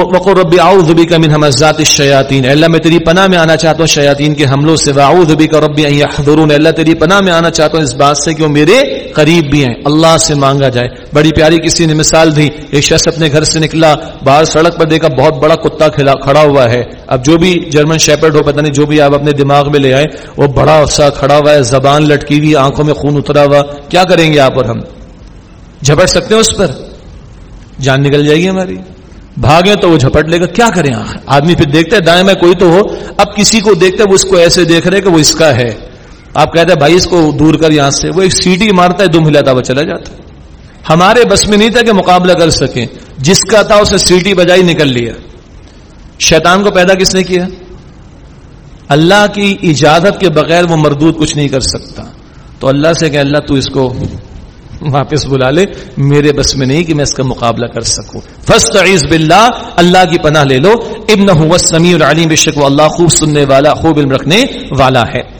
وقر ربی اعوذ بک من همزات الشیاطین اللہ میں تیری پناہ میں آنا چاہتا ہوں شیاطین کے حملوں سے، واعوذ بک ربی ان يحضرون اللہ تیری پناہ میں آنا چاہتا ہوں اس بات سے کہ وہ میرے قریب بھی ہیں، اللہ سے مانگا جائے۔ بڑی پیاری کسی نے مثال دی، ایک شخص اپنے گھر سے نکلا، باہر سڑک پر دیکھا بہت بڑا کتا کھڑا ہوا ہے۔ اب جو بھی جرمن شیپرڈ ہو، پتہ نہیں جو بھی آپ اپنے دماغ میں لے آئے وہ بڑا افسا کھڑا ہوا ہے، زبان لٹکی ہوئی، آنکھوں میں خون اترا ہوا۔ کیا کریں گے آپ اور ہم؟ جھپٹ سکتے ہیں اس پر؟ جان نکل جائے گی ہماری۔ بھاگے تو وہ جھپٹ لے گا، کیا کریں آدمی پھر دیکھتا ہے، دائیں میں کوئی تو ہو، اب کسی کو دیکھتا ہے وہ اس کو ایسے دیکھ رہے کہ وہ اس کا ہے۔ آپ کہتے ہیں، بھائی اس کو دور کر یہاں سے۔ وہ ایک سیٹی مارتا ہے، دم ہلاتا وہ چلا جاتا ہمارے بس میں نہیں تھا کہ مقابلہ کر سکیں۔ جس کا تھا اسے سیٹی بجائی، نکل لیا۔ شیطان کو پیدا کس نے کیا؟ اللہ کی اجازت کے بغیر وہ مردود کچھ نہیں کر سکتا۔ تو اللہ سے کہ اللہ، تو اس کو واپس بلا لے۔ میرے بس میں نہیں کہ میں اس کا مقابلہ کر سکوں۔ فسٹ عیز بلّہ اللہ کی پناہ لے لو۔ ابن هو السمیع العلیم، بے شک اللہ خوب سننے والا، خوب علم رکھنے والا ہے۔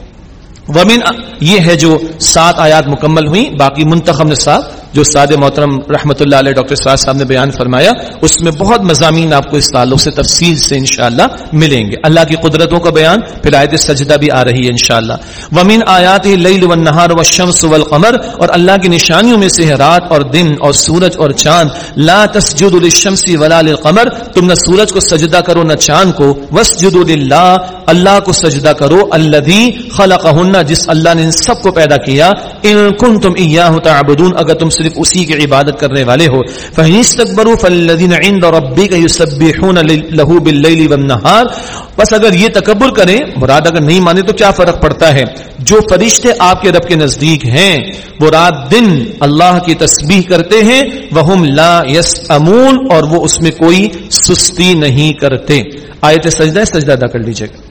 ومن، یہ ہے جو سات آیات مکمل ہوئی باقی منتخب نصاب۔ جو ساد محترم رحمت اللہ علیہ ڈاکٹر سعد صاحب نے بیان فرمایا، اس میں بہت مضامین آپ کو اس تعلق سے تفصیل سے انشاءاللہ ملیں گے۔ اللہ کی قدرتوں کا بیان، پھر آیت سجدہ بھی آ رہی ہے انشاءاللہ۔ ومن آیات اللیل والنہار والشمس والقمر، اور اللہ کی نشانیوں میں سے ہے رات اور دن اور سورج اور چاند۔ لا تسجدوا للشمس ولا للقمر، تم نہ سورج کو سجدہ کرو نہ چاند کو۔ واسجدوا للہ اللہ کو سجدہ کرو الذی خلقهن، جس اللہ نے ان سب کو پیدا کیا۔ ان کنتم ایاہ تعبدون، اگر تم صرف اسی کی عبادت کرنے والے ہو، فَإِنِسْتَكْبَرُوا فَالَّذِينَ عِنْدَ رَبِّكَ يُسَبِّحُونَ لَهُ بِاللَّيْلِ وَالنَّهَارِ۔ بس اگر یہ تکبر کریں، مراد اگر نہیں مانے تو کیا فرق پڑتا ہے؟ جو فرشتے آپ کے رب کے نزدیک ہیں، وہ رات دن اللہ کی تسبیح کرتے ہیں وہم لا یس اور وہ اس میں کوئی سستی نہیں کرتے۔ آیت سجدہ سجدہ ادا کر لیجیے گا